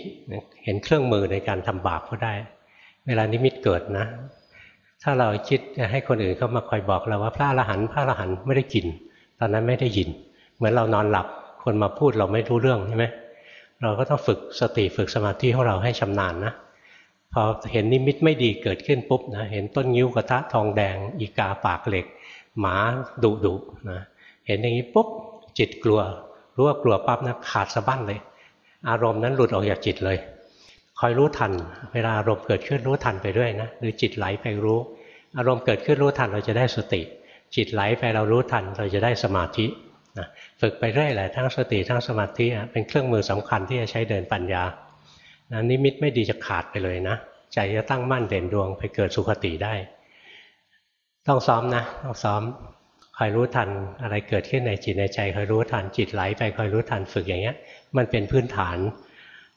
เห็นเครื่องมือในการทำบาปก็ได้ เวลานิมิตเกิดนะ ถ้าเราคิดจะให้คนอื่นเข้ามาคอยบอกเราว่าพระอรหันต์พระอรหันต์ไม่ได้กิน ตอนนั้นไม่ได้ยิน เหมือนเรานอนหลับคนมาพูดเราไม่รู้เรื่องใช่ไหมเราก็ต้องฝึกสติฝึกสมาธิของเราให้ชำนาญนะพอเห็นนิมิตไม่ดีเกิดขึ้นปุ๊บนะเห็นต้นงิ้วกระทะทองแดง อีกาปากเหล็ก หมาดุดุนะเห็นอย่างนี้ปุ๊บจิตกลัวรู้ว่ากลัวปั๊บนะขาดสะบั้นเลย อารมณ์นั้นหลุดออกจากจิตเลย อยรู้ทัน เวลาอารมณ์เกิดขึ้นรู้ทันไปด้วยนะหรือจิตไหลไปรู้ อารมณ์เกิดขึ้นรู้ทันเราจะได้สติ จิตไหลไปเรารู้ทันเราจะได้สมาธินะฝึกไปเรื่อยแหละทั้งสติทั้งสมาธิเป็นเครื่องมือสำคัญที่จะใช้เดินปัญญานะนิมิตไม่ดีจะขาดไปเลยนะใจจะตั้งมั่นเด่นดวงไปเกิดสุขติได้ ต้องซ้อมนะต้องซ้อมคอยรู้ทันอะไรเกิดขึ้นในจิตในใจคอยรู้ทันจิตไหลไปคอยรู้ทันฝึกอย่างเงี้ย มันเป็นพื้นฐาน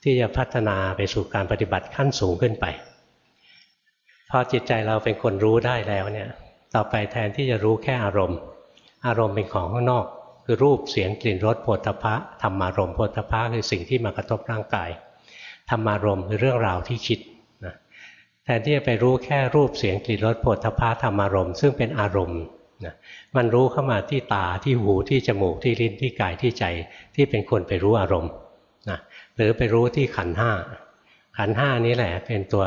ที่จะพัฒนาไปสู่การปฏิบัติขั้นสูงขึ้นไป พอจิตใจเราเป็นคนรู้ได้แล้วเนี่ยต่อไปแทนที่จะรู้แค่อารมณ์ อารมณ์เป็นของข้างนอก คือรูปเสียงกลิ่นรสโผฏฐะธรรมารมณ์โผฏฐะคือสิ่งที่มากระทบร่างกายธรรมารมณ์คือเรื่องราวที่คิดนะแทนที่จะไปรู้แค่รูปเสียงกลิ่นรสโผฏฐะธรรมารมณ์ซึ่งเป็นอารมณ์นะมันรู้เข้ามาที่ตาที่หูที่จมูกที่ลิ้นที่กายที่ใจที่เป็นคนไปรู้อารมณ์ หรือไปรู้ที่ขันห้าขันห้านี้แหละเป็นตัว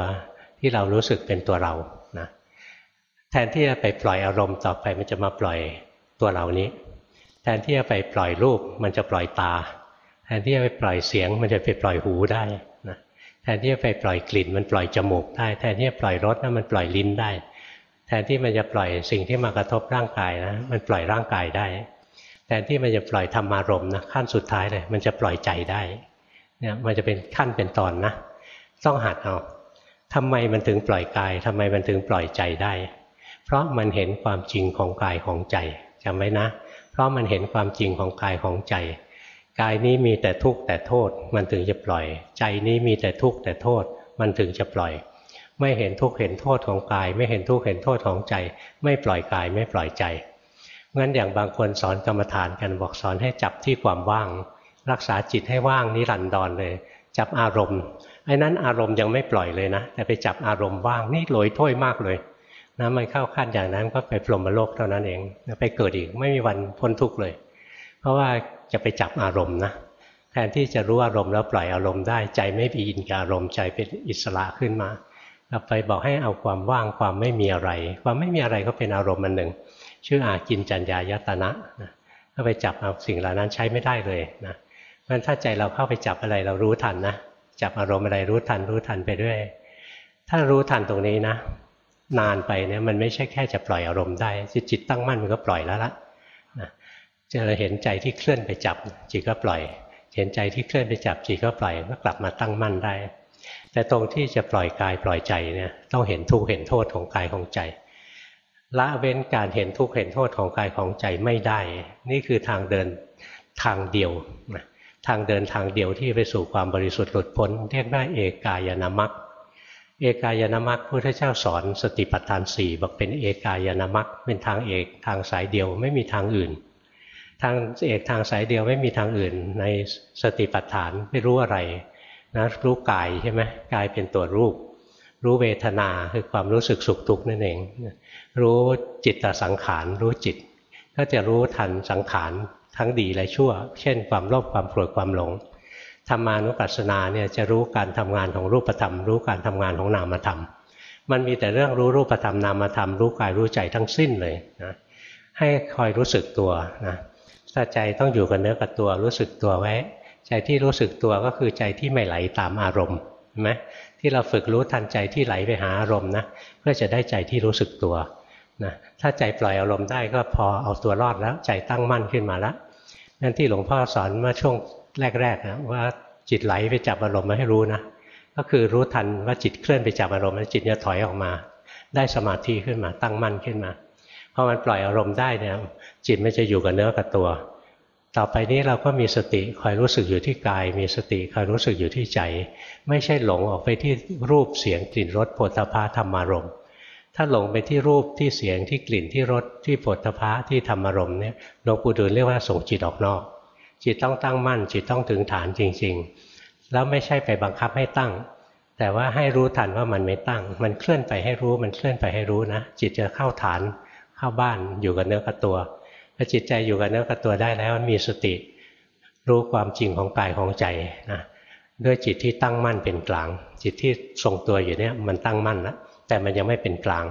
ที่เรารู้สึกเป็นตัวเรานะแทนที่จะไปปล่อยอารมณ์ต่อไปมันจะมาปล่อยตัวเรานี้ แทนที่จะไปปล่อยรูปมันจะปล่อยตา แทนที่จะไปปล่อยเสียง มันจะไปปล่อยหูได้นะแทนที่จะไปปล่อยกลิ่น มันปล่อยจมูกได้ แทนที่จะปล่อยรสนะมันปล่อยลิ้นได้ แทนที่มันจะปล่อยสิ่งที่มากระทบร่างกายนะมันปล่อยร่างกายได้ แทนที่มันจะปล่อยธรรมารมณ์นะขั้นสุดท้ายเลยมันจะปล่อยใจได้ เนี่ยมันจะเป็นขั้นเป็นตอนนะ ต้องหัดเอาทำไมมันถึงปล่อยกายทำไมมันถึงปล่อยใจได้ เพราะมันเห็นความจริงของกายของใจจำไว้นะ เพราะมันเห็นความจริงของกายของใจ กายนี้มีแต่ทุกข์แต่โทษ มันถึงจะปล่อย ใจนี้มีแต่ทุกข์แต่โทษ มันถึงจะปล่อย ไม่เห็นทุกข์เห็นโทษของกาย ไม่เห็นทุกข์เห็นโทษของใจ ไม่ปล่อยกายไม่ปล่อยใจงั้นอย่างบางคนสอนกรรมฐานกันบอกสอนให้จับที่ความว่าง รักษาจิตให้ว่างนิรันดรเลย จับอารมณ์ไอ้นั้นอารมณ์ยังไม่ปล่อยเลยนะ แต่ไปจับอารมณ์ว่างนี่ลอยถ้วยมากเลยนะมันเข้าขั้นอย่างนั้นก็ไปพรหมโลกเท่านั้นเองไปเกิดอีกไม่มีวันพ้นทุกข์เลย เพราะว่าจะไปจับอารมณ์นะแทนที่จะรู้อารมณ์แล้วปล่อยอารมณ์ได้ใจไม่ไปอินกับอารมณ์ใจเป็นอิสระขึ้นมาเราไปบอกให้เอาความว่างความไม่มีอะไร ความไม่มีอะไรก็เป็นอารมณ์มันหนึ่ง ชื่ออากินจัญญายตนะนะถ้าไปจับเอาสิ่งเหล่านั้นใช้ไม่ได้เลยนะ เพราะถ้าใจเราเข้าไปจับอะไรเรารู้ทันนะจับอารมณ์อะไรรู้ทันรู้ทันไปด้วย ถ้ารู้ทันตรงนี้นะ นานไปเนี่ยมันไม่ใช่แค่จะปล่อยอารมณ์ได้จิตจิตตั้งมั่นมันก็ปล่อยแล้วละนะจะเห็นใจที่เคลื่อนไปจับจิตก็ปล่อย เห็นใจที่เคลื่อนไปจับจิตก็ปล่อยก็กลับมาตั้งมั่นได้ แต่ตรงที่จะปล่อยกายปล่อยใจเนี่ยต้องเห็นทุกข์เห็นโทษของกายของใจละเว้นการเห็นทุกข์เห็นโทษของกายของใจไม่ได้ นี่คือทางเดินทางเดียวนะ ทางเดินทางเดียวที่ไปสู่ความบริสุทธิ์หลุดพ้น เรียกว่าเอกายนามัคเอกายนามัคพุทธเจ้าสอนสติปัฏฐานสี่บอกเป็นเอกายนามัคเป็นทางเอกทางสายเดียวไม่มีทางอื่น ทางเอกทางสายเดียวไม่มีทางอื่น ในสติปัฏฐานไม่รู้อะไรนะรู้กายใช่ไหมกายเป็นตัวรูป รู้เวทนาคือความรู้สึกสุขทุกข์นั่นเอง รู้จิตตสังขารรู้จิต ก็จะรู้ทันสังขาร ทั้งดีและชั่ว เช่น ความโลภความโกรธความหลงธรรมานุปัสสนาเนี่ยจะรู้การทำงานของรูปธรรม รู้การทำงานของนามธรรม มันมีแต่เรื่องรู้รูปธรรมนามธรรมรู้กายรู้ใจทั้งสิ้นเลยนะให้คอยรู้สึกตัวนะถ้าใจต้องอยู่กับเนื้อกับตัวรู้สึกตัวไว้ ใจที่รู้สึกตัวก็คือใจที่ไม่ไหลตามอารมณ์ใช่ไหมที่เราฝึกรู้ทันใจที่ไหลไปหาอารมณ์นะเพื่อจะได้ใจที่รู้สึกตัวนะถ้าใจปล่อยอารมณ์ได้ก็พอเอาตัวรอดแล้วใจตั้งมั่นขึ้นมาแล้ว นั่นที่หลวงพ่อสอนเมื่อช่วงแรกๆนะว่าจิตไหลไปจับอารมณ์มาให้รู้นะก็คือรู้ทันว่าจิตเคลื่อนไปจับอารมณ์แล้วจิตจะถอยออกมา ได้สมาธิขึ้นมาตั้งมั่นขึ้นมาพอมันปล่อยอารมณ์ได้เนี่ยจิตมันจะอยู่กับเนื้อกับตัว ต่อไปนี้เราก็มีสติคอยรู้สึกอยู่ที่กาย มีสติคอยรู้สึกอยู่ที่ใจ ไม่ใช่หลงออกไปที่รูปเสียงกลิ่นรสโผฏฐาธรรมารมณ์ ถ้าหลงไปที่รูปที่เสียงที่กลิ่นที่รสที่โผฏฐะที่ธรรมารมณ์เนี่ยหลวงปู่ดูลเรียกว่าส่งจิตออกนอก จิตต้องตั้งมั่น จิตต้องถึงฐานจริง ๆ แล้วไม่ใช่ไปบังคับให้ตั้ง แต่ว่าให้รู้ทันว่ามันไม่ตั้ง มันเคลื่อนไปให้รู้มันเคลื่อนไปให้รู้นะ จิตจะเข้าฐานเข้าบ้านอยู่กับเนื้อกับตัวพอจิตใจอยู่กับเนื้อกับตัวได้แล้วมันมีสติ รู้ความจริงของกายของใจนะด้วยจิตที่ตั้งมั่นเป็นกลาง จิตที่ทรงตัวอยู่เนี่ยมันตั้งมั่นแล้ว แต่มันยังไม่เป็นกลาง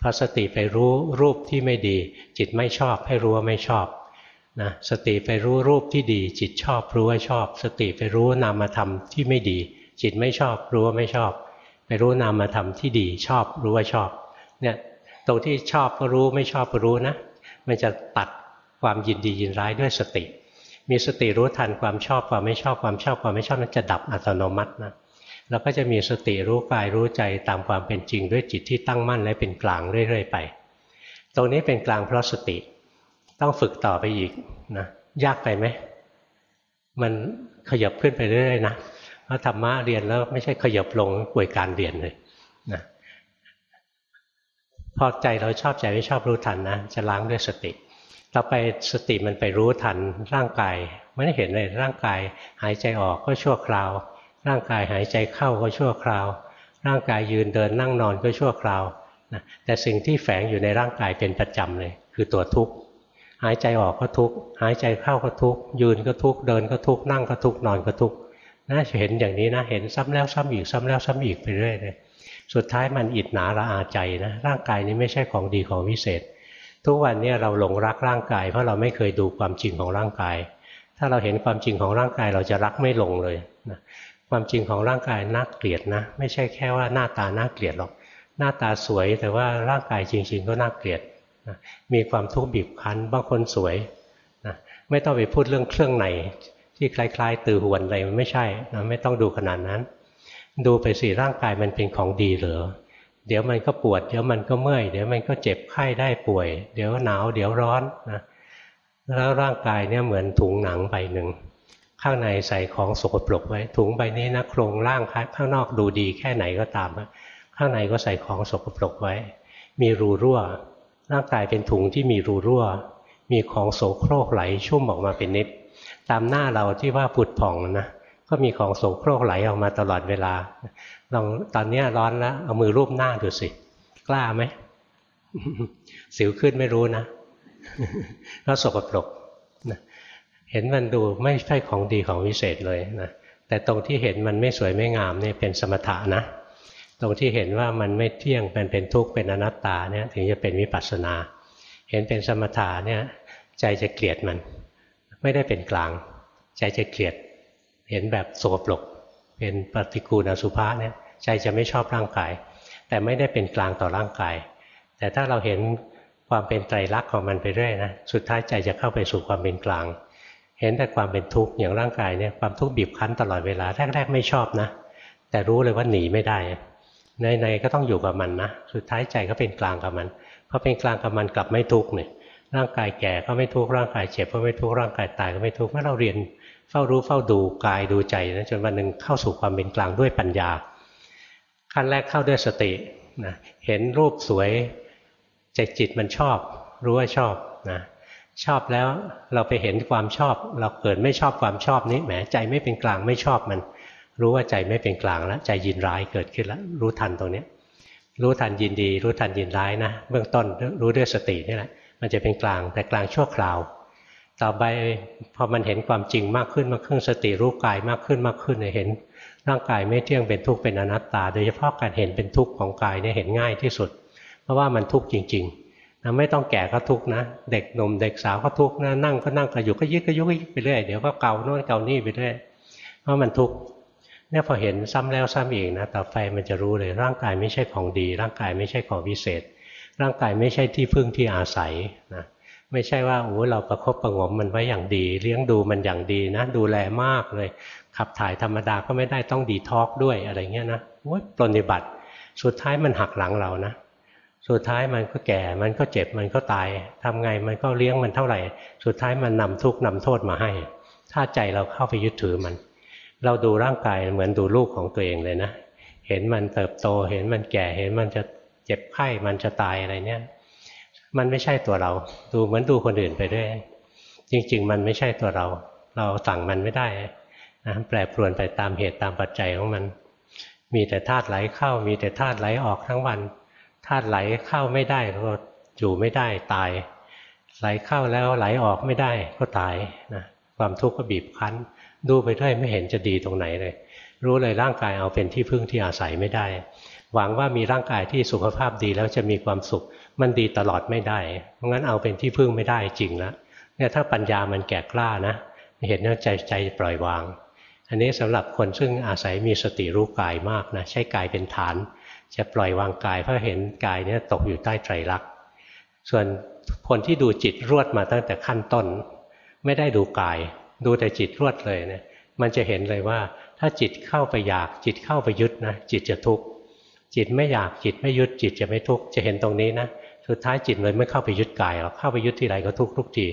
พอสติไปรู้รูปที่ไม่ดี จิตไม่ชอบให้รู้ว่าไม่ชอบนะสติไปรู้รูปที่ดี จิตชอบรู้ว่าชอบ สติไปรู้นามธรรมที่ไม่ดี จิตไม่ชอบรู้ว่าไม่ชอบ ไปรู้นามธรรมที่ดี ชอบรู้ว่าชอบเนี่ยตรงที่ชอบก็รู้ไม่ชอบก็รู้นะมันจะตัดความยินดียินร้ายด้วยสติ มีสติรู้ทันความชอบความไม่ชอบความชอบความไม่ชอบนั้นจะดับอัตโนมัตินะ เราก็จะมีสติรู้กายรู้ใจตามความเป็นจริงด้วยจิตที่ตั้งมั่นและเป็นกลางเรื่อยๆไป ตรงนี้เป็นกลางเพราะสติ ต้องฝึกต่อไปอีกนะยากไปไหมมันขยับขึ้นไปเรื่อยๆนะเพราะธรรมะเรียนแล้วไม่ใช่ขยับลงป่วยการเรียนเลยนะพอใจเราชอบใจไม่ชอบรู้ทันนะจะล้างด้วยสติ ต่อไปสติมันไปรู้ทันร่างกายไม่ได้เห็นเลยร่างกาย หายใจออกก็ชั่วคราว ร่างกายหายใจเข้าก็ชั่วคราว ร่างกายยืนเดินนั่งนอนก็ชั่วคราวนะแต่สิ่งที่แฝงอยู่ในร่างกายเป็นประจำเลย คือตัวทุกข์หายใจออกก็ทุกข์หายใจเข้าก็ทุกข์ยืนก็ทุกข์เดินก็ทุกข์นั่งก็ทุกข์นอนก็ทุกข์นะเห็นอย่างนี้นะเห็นซ้ำแล้วซ้ำอีกซ้ำแล้วซ้ำอีกไปเรื่อยเลยสุดท้ายมันอิดหนาละอาใจนะร่างกายนี้ไม่ใช่ของดีของวิเศษ ทุกวันนี้เราหลงรักร่างกาย เพราะเราไม่เคยดูความจริงของร่างกาย ถ้าเราเห็นความจริงของร่างกายเราจะรักไม่ลงเลยนะ ความจริงของร่างกายน่าเกลียดนะ ไม่ใช่แค่ว่าหน้าตาน่าเกลียดหรอก หน้าตาสวยแต่ว่าร่างกายจริง ๆ ก็น่าเกลียดนะมีความทุกข์บีบคั้นบางคนสวยนะไม่ต้องไปพูดเรื่องเครื่องในที่คล้ายๆ ตือหวนอะไรมันไม่ใช่นะไม่ต้องดูขนาดนั้น ดูไปสิร่างกายมันเป็นของดีเหรอเดี๋ยวมันก็ปวด เดี๋ยวมันก็เมื่อย เดี๋ยวมันก็เจ็บไข้ได้ป่วย เดี๋ยวหนาว เดี๋ยวร้อนนะแล้วร่างกายเนี่ยเหมือนถุงหนังใบหนึ่ง ข้างในใส่ของสกปรกไว้ ถุงใบนี้นะโครงร่างข้างนอกดูดีแค่ไหนก็ตาม ข้างในก็ใส่ของสกปรกไว้ มีรูรั่ว ร่างกายเป็นถุงที่มีรูรั่ว มีของโสโครกไหลชุ่มออกมาเป็นนิด ตามหน้าเราที่ว่าผุดผ่องนะก็มีของโสโครกไหลออกมาตลอดเวลาลองตอนนี้ร้อนแล้วเอามือรูปหน้าดูสิ กล้าไหมสิวขึ้นไม่รู้นะก็สกปรก เห็นมันดูไม่ใช่ของดีของวิเศษเลยนะแต่ตรงที่เห็นมันไม่สวยไม่งามเนี่ยเป็นสมถะนะตรงที่เห็นว่ามันไม่เที่ยงเป็นเป็นทุกข์เป็นอนัตตาเนี่ยถึงจะเป็นวิปัสสนา เห็นเป็นสมถะเนี่ยใจจะเกลียดมัน ไม่ได้เป็นกลาง ใจจะเกลียด เห็นแบบโสปรกเป็นปฏิกูลอสุภะเนี่ยใจจะไม่ชอบร่างกาย แต่ไม่ได้เป็นกลางต่อร่างกาย แต่ถ้าเราเห็นความเป็นไตรลักษณ์ของมันไปเรื่อยนะสุดท้ายใจจะเข้าไปสู่ความเป็นกลาง เห็นแต่ความเป็นทุกข์อย่างร่างกายเนี่ยความทุกข์บีบคั้นตลอดเวลาแรกๆไม่ชอบนะ แต่รู้เลยว่าหนีไม่ได้ในๆก็ต้องอยู่กับมันนะสุดท้ายใจก็เป็นกลางกับมันพอเป็นกลางกับมันกลับไม่ทุกข์เนี่ยร่างกายแก่ก็ไม่ทุกข์ร่างกายเจ็บก็ไม่ทุกข์ร่างกายตายก็ไม่ทุกข์เมื่อเราเรียนเฝ้ารู้เฝ้าดูกายดูใจนะจนวันหนึ่งเข้าสู่ความเป็นกลางด้วยปัญญา ขั้นแรกเข้าด้วยสตินะเห็นรูปสวยใจจิตมันชอบ รู้ว่าชอบนะ ชอบแล้วเราไปเห็นความชอบ เราเกิดไม่ชอบความชอบนี้แหมใจไม่เป็นกลางไม่ชอบมัน รู้ว่าใจไม่เป็นกลางแล้วใจยินร้ายเกิดขึ้นแล้วรู้ทันตรงนี้รู้ทันยินดี รู้ทันยินร้ายนะเบื้องต้นรู้ด้วยสตินี่แหละมันจะเป็นกลางแต่กลางชั่วคราว ต่อไปพอมันเห็นความจริงมากขึ้นมากขึ้นสติรู้กายมากขึ้นมากขึ้นเห็นร่างกายไม่เที่ยงเป็นทุกข์เป็นอนัตตา โดยเฉพาะการเห็นเป็นทุกข์ของกายเนี่ยเห็นง่ายที่สุด เพราะว่ามันทุกข์จริง ๆ นะไม่ต้องแก่ก็ทุกนะ เด็กหนุ่มเด็กสาวก็ทุกนะนั่งก็นั่งก็อยู่ก็ยึดก็ยุกไปเรื่อยเดี๋ยวก็เกาโน่นเกานี่ไปเรื่อยเพราะมันทุกเนี่ยพอเห็นซ้ำแล้วซ้ำอีกนะต่อไปมันจะรู้เลยร่างกายไม่ใช่ของดี ร่างกายไม่ใช่ของพิเศษ ร่างกายไม่ใช่ที่พึ่งที่อาศัยนะไม่ใช่ว่าโอ้เราประคบประงมมันไว้อย่างดี เลี้ยงดูมันอย่างดีนะ ดูแลมากเลย ขับถ่ายธรรมดาก็ไม่ได้ต้องดีท็อกด้วยอะไรเงี้ยนะโอ้ยปฏิบัติ สุดท้ายมันหักหลังเรานะ สุดท้ายมันก็แก่ มันก็เจ็บ มันก็ตายทำไงมันก็เลี้ยงมันเท่าไหร่ สุดท้ายมันนำทุกข์นำโทษมาให้ ถ้าใจเราเข้าไปยึดถือมัน เราดูร่างกายเหมือนดูลูกของตัวเองเลยนะ เห็นมันเติบโต เห็นมันแก่ เห็นมันจะเจ็บไข้ มันจะตายอะไรเนี่ย มันไม่ใช่ตัวเรา ดูเหมือนดูคนอื่นไปด้วย จริง ๆ มันไม่ใช่ตัวเรา เราสั่งมันไม่ได้นะแปรปรวนไปตามเหตุตามปัจจัยของมัน มีแต่ธาตุไหลเข้า มีแต่ธาตุไหลออกทั้งวันาตุไหลเข้าไม่ได้ก็อยู่ไม่ได้ตาย ไหลเข้าแล้วไหลออกไม่ได้ก็ตายนะความทุกข์ก็บีบคั้น ดูไปด้วยไม่เห็นจะดีตรงไหนเลย รู้เลยร่างกายเอาเป็นที่พึ่งที่อาศัยไม่ได้ หวังว่ามีร่างกายที่สุขภาพดีแล้วจะมีความสุข มันดีตลอดไม่ได้ เพราะงั้นเอาเป็นที่พึ่งไม่ได้จริงแล้วเนี่ยถ้าปัญญามันแก่กล้านะเห็นว่าใจใจปล่อยวาง อันนี้สำหรับคนซึ่งอาศัยมีสติรู้กายมากนะใช้กายเป็นฐาน จะปล่อยวางกายเพราะเห็นกายเนี่ยตกอยู่ใต้ไตรลักษณ์ส่วนคนที่ดูจิตรวดมาตั้งแต่ขั้นต้น ไม่ได้ดูกาย ดูแต่จิตรวดเลยเนี่ยมันจะเห็นเลยว่า ถ้าจิตเข้าไปอยากจิตเข้าไปยึดนะจิตจะทุกข์จิตไม่อยากจิตไม่ยึดจิตจะไม่ทุกข์จะเห็นตรงนี้นะสุดท้ายจิตเลยไม่เข้าไปยึดกายหรอกเข้าไปยึดที่ไรก็ทุกข์ทุกที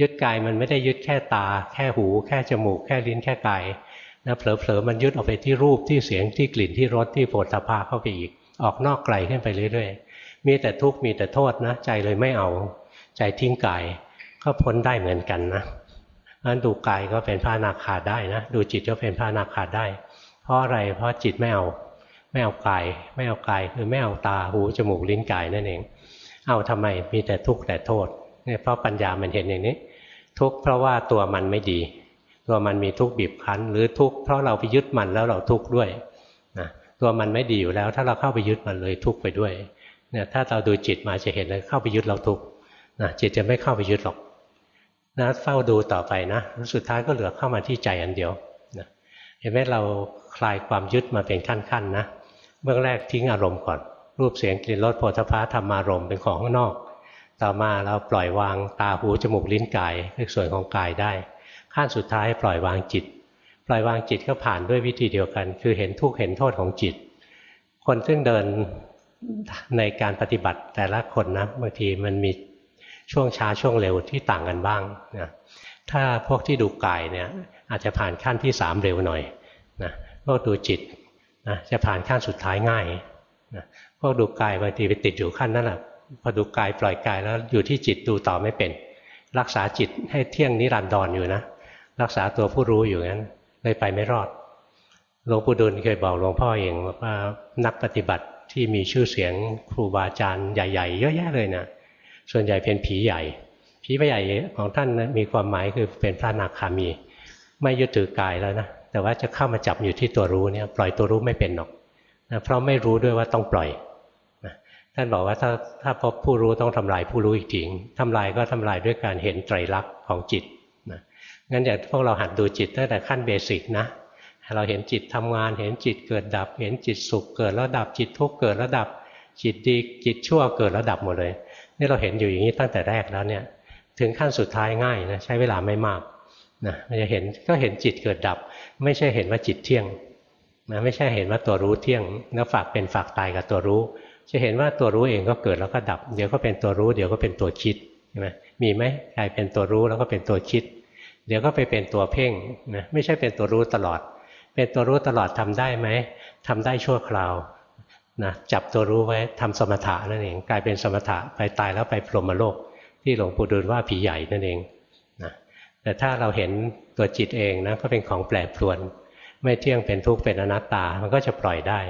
ยึดกายมันไม่ได้ยึดแค่ตา แค่หู แค่จมูก แค่ลิ้นแค่กาย นะเผลอๆมันยึดออกไปที่รูปที่เสียงที่กลิ่นที่รสที่โผฏฐัพพะเข้าไปอีก ออกนอกไกลขึ้นไปเรื่อยๆ มีแต่ทุกข์มีแต่โทษนะ ใจเลยไม่เอา ใจทิ้งกายก็พ้นได้เหมือนกันนะนั้นดูกายก็เป็นพระนาคาได้นะ ดูจิตก็เป็นพระนาคาได้ เพราะอะไรเพราะจิตไม่เอาไม่เอากาย ไม่เอากายคือไม่เอาตาหูจมูกลิ้นกายนั่นเอง เอาทำไมมีแต่ทุกข์แต่โทษเนี่ยเพราะปัญญามันเห็นอย่างนี้ ทุกข์เพราะว่าตัวมันไม่ดี ตัวมันมีทุกข์บีบคั้น หรือทุกข์เพราะเราไปยึดมันแล้วเราทุกข์ด้วยนะตัวมันไม่ดีอยู่แล้ว ถ้าเราเข้าไปยึดมันเลยทุกข์ไปด้วยเนี่ยถ้าเราดูจิตมาจะเห็นเลยเข้าไปยึดเราทุกข์นะจิตจะไม่เข้าไปยึดหรอกนะเฝ้าดูต่อไปนะสุดท้ายก็เหลือเข้ามาที่ใจอันเดียวนะเห็นไหมเราคลายความยึดมาเป็นขั้นๆนะเบื้องแรกทิ้งอารมณ์ก่อน รูปเสียงกลิ่นรสโผฏฐะธรรมารมเป็นของข้างนอก ต่อมาเราปล่อยวางตาหูจมูกลิ้นกายเป็นส่วนของกายได้ ขั้นสุดท้ายปล่อยวางจิต ปล่อยวางจิตก็ผ่านด้วยวิธีเดียวกัน คือเห็นทุกข์เห็นโทษของจิต คนซึ่งเดินในการปฏิบัติแต่ละคนนะบางทีมันมีช่วงช้าช่วงเร็วที่ต่างกันบ้างนะถ้าพวกที่ดูกายเนี่ยอาจจะผ่านขั้นที่สามเร็วหน่อยนะพวกดูจิตนะจะผ่านขั้นสุดท้ายง่ายนะพวกดูกายบางทีไปติดอยู่ขั้นนั้นแหละพอดูกายปล่อยกายแล้วอยู่ที่จิตดูต่อไม่เป็น รักษาจิตให้เที่ยงนิรันดรออยู่นะ รักษาตัวผู้รู้อยู่งั้นเลยไปไม่รอดหลวงปู่ดุลเคยบอกหลวงพ่อเองว่านักปฏิบัติที่มีชื่อเสียงครูบาอาจารย์ใหญ่ ๆ เยอะแยะเลยนะส่วนใหญ่เป็นผีใหญ่ ผีใหญ่ของท่านมีความหมายคือเป็นพระนาคามี ไม่ยึดถือกายแล้วนะแต่ว่าจะเข้ามาจับอยู่ที่ตัวรู้เนี่ยปล่อยตัวรู้ไม่เป็นหรอกนะเพราะไม่รู้ด้วยว่าต้องปล่อยนะท่านบอกว่าถ้าถ้าพบผู้รู้ต้องทำลายผู้รู้อีกทีทำลายก็ทำลายด้วยการเห็นไตรลักษณ์ของจิต งั้นอย่าพวกเราหัดดูจิตตั้งแต่ขั้นเบสิกนะเราเห็นจิตทำงาน เห็นจิตเกิดดับ เห็นจิตสุขเกิดแล้วดับจิตทุกข์เกิดแล้วดับจิตดีจิตชั่วเกิดแล้วดับหมดเลย นี่เราเห็นอยู่อย่างนี้ตั้งแต่แรกแล้วเนี่ย ถึงขั้นสุดท้ายง่ายนะใช้เวลาไม่มากนะมันจะเห็นก็เห็นจิตเกิดดับ ไม่ใช่เห็นว่าจิตเที่ยงนะไม่ใช่เห็นว่าตัวรู้เที่ยงแล้วฝากเป็นฝากตายกับตัวรู้ จะเห็นว่าตัวรู้เองก็เกิดแล้วก็ดับ เดี๋ยวก็เป็นตัวรู้ เดี๋ยวก็เป็นตัวคิดใช่ไหมมีไหมกลายเป็นตัวรู้แล้วก็เป็นตัวคิด เดี๋ยวก็ไปเป็นตัวเพ่งนะไม่ใช่เป็นตัวรู้ตลอด เป็นตัวรู้ตลอดทำได้ไหมทำได้ชั่วคราวนะจับตัวรู้ไว้ทำสมถะนั่นเองกลายเป็นสมถะไปตายแล้วไปพรหมโลก ที่หลวงปู่ดูลว่าผีใหญ่นั่นเองนะแต่ถ้าเราเห็นตัวจิตเองนะก็เป็นของแปรปรวน ไม่เที่ยงเป็นทุกข์เป็นอนัตตามันก็จะปล่อยได้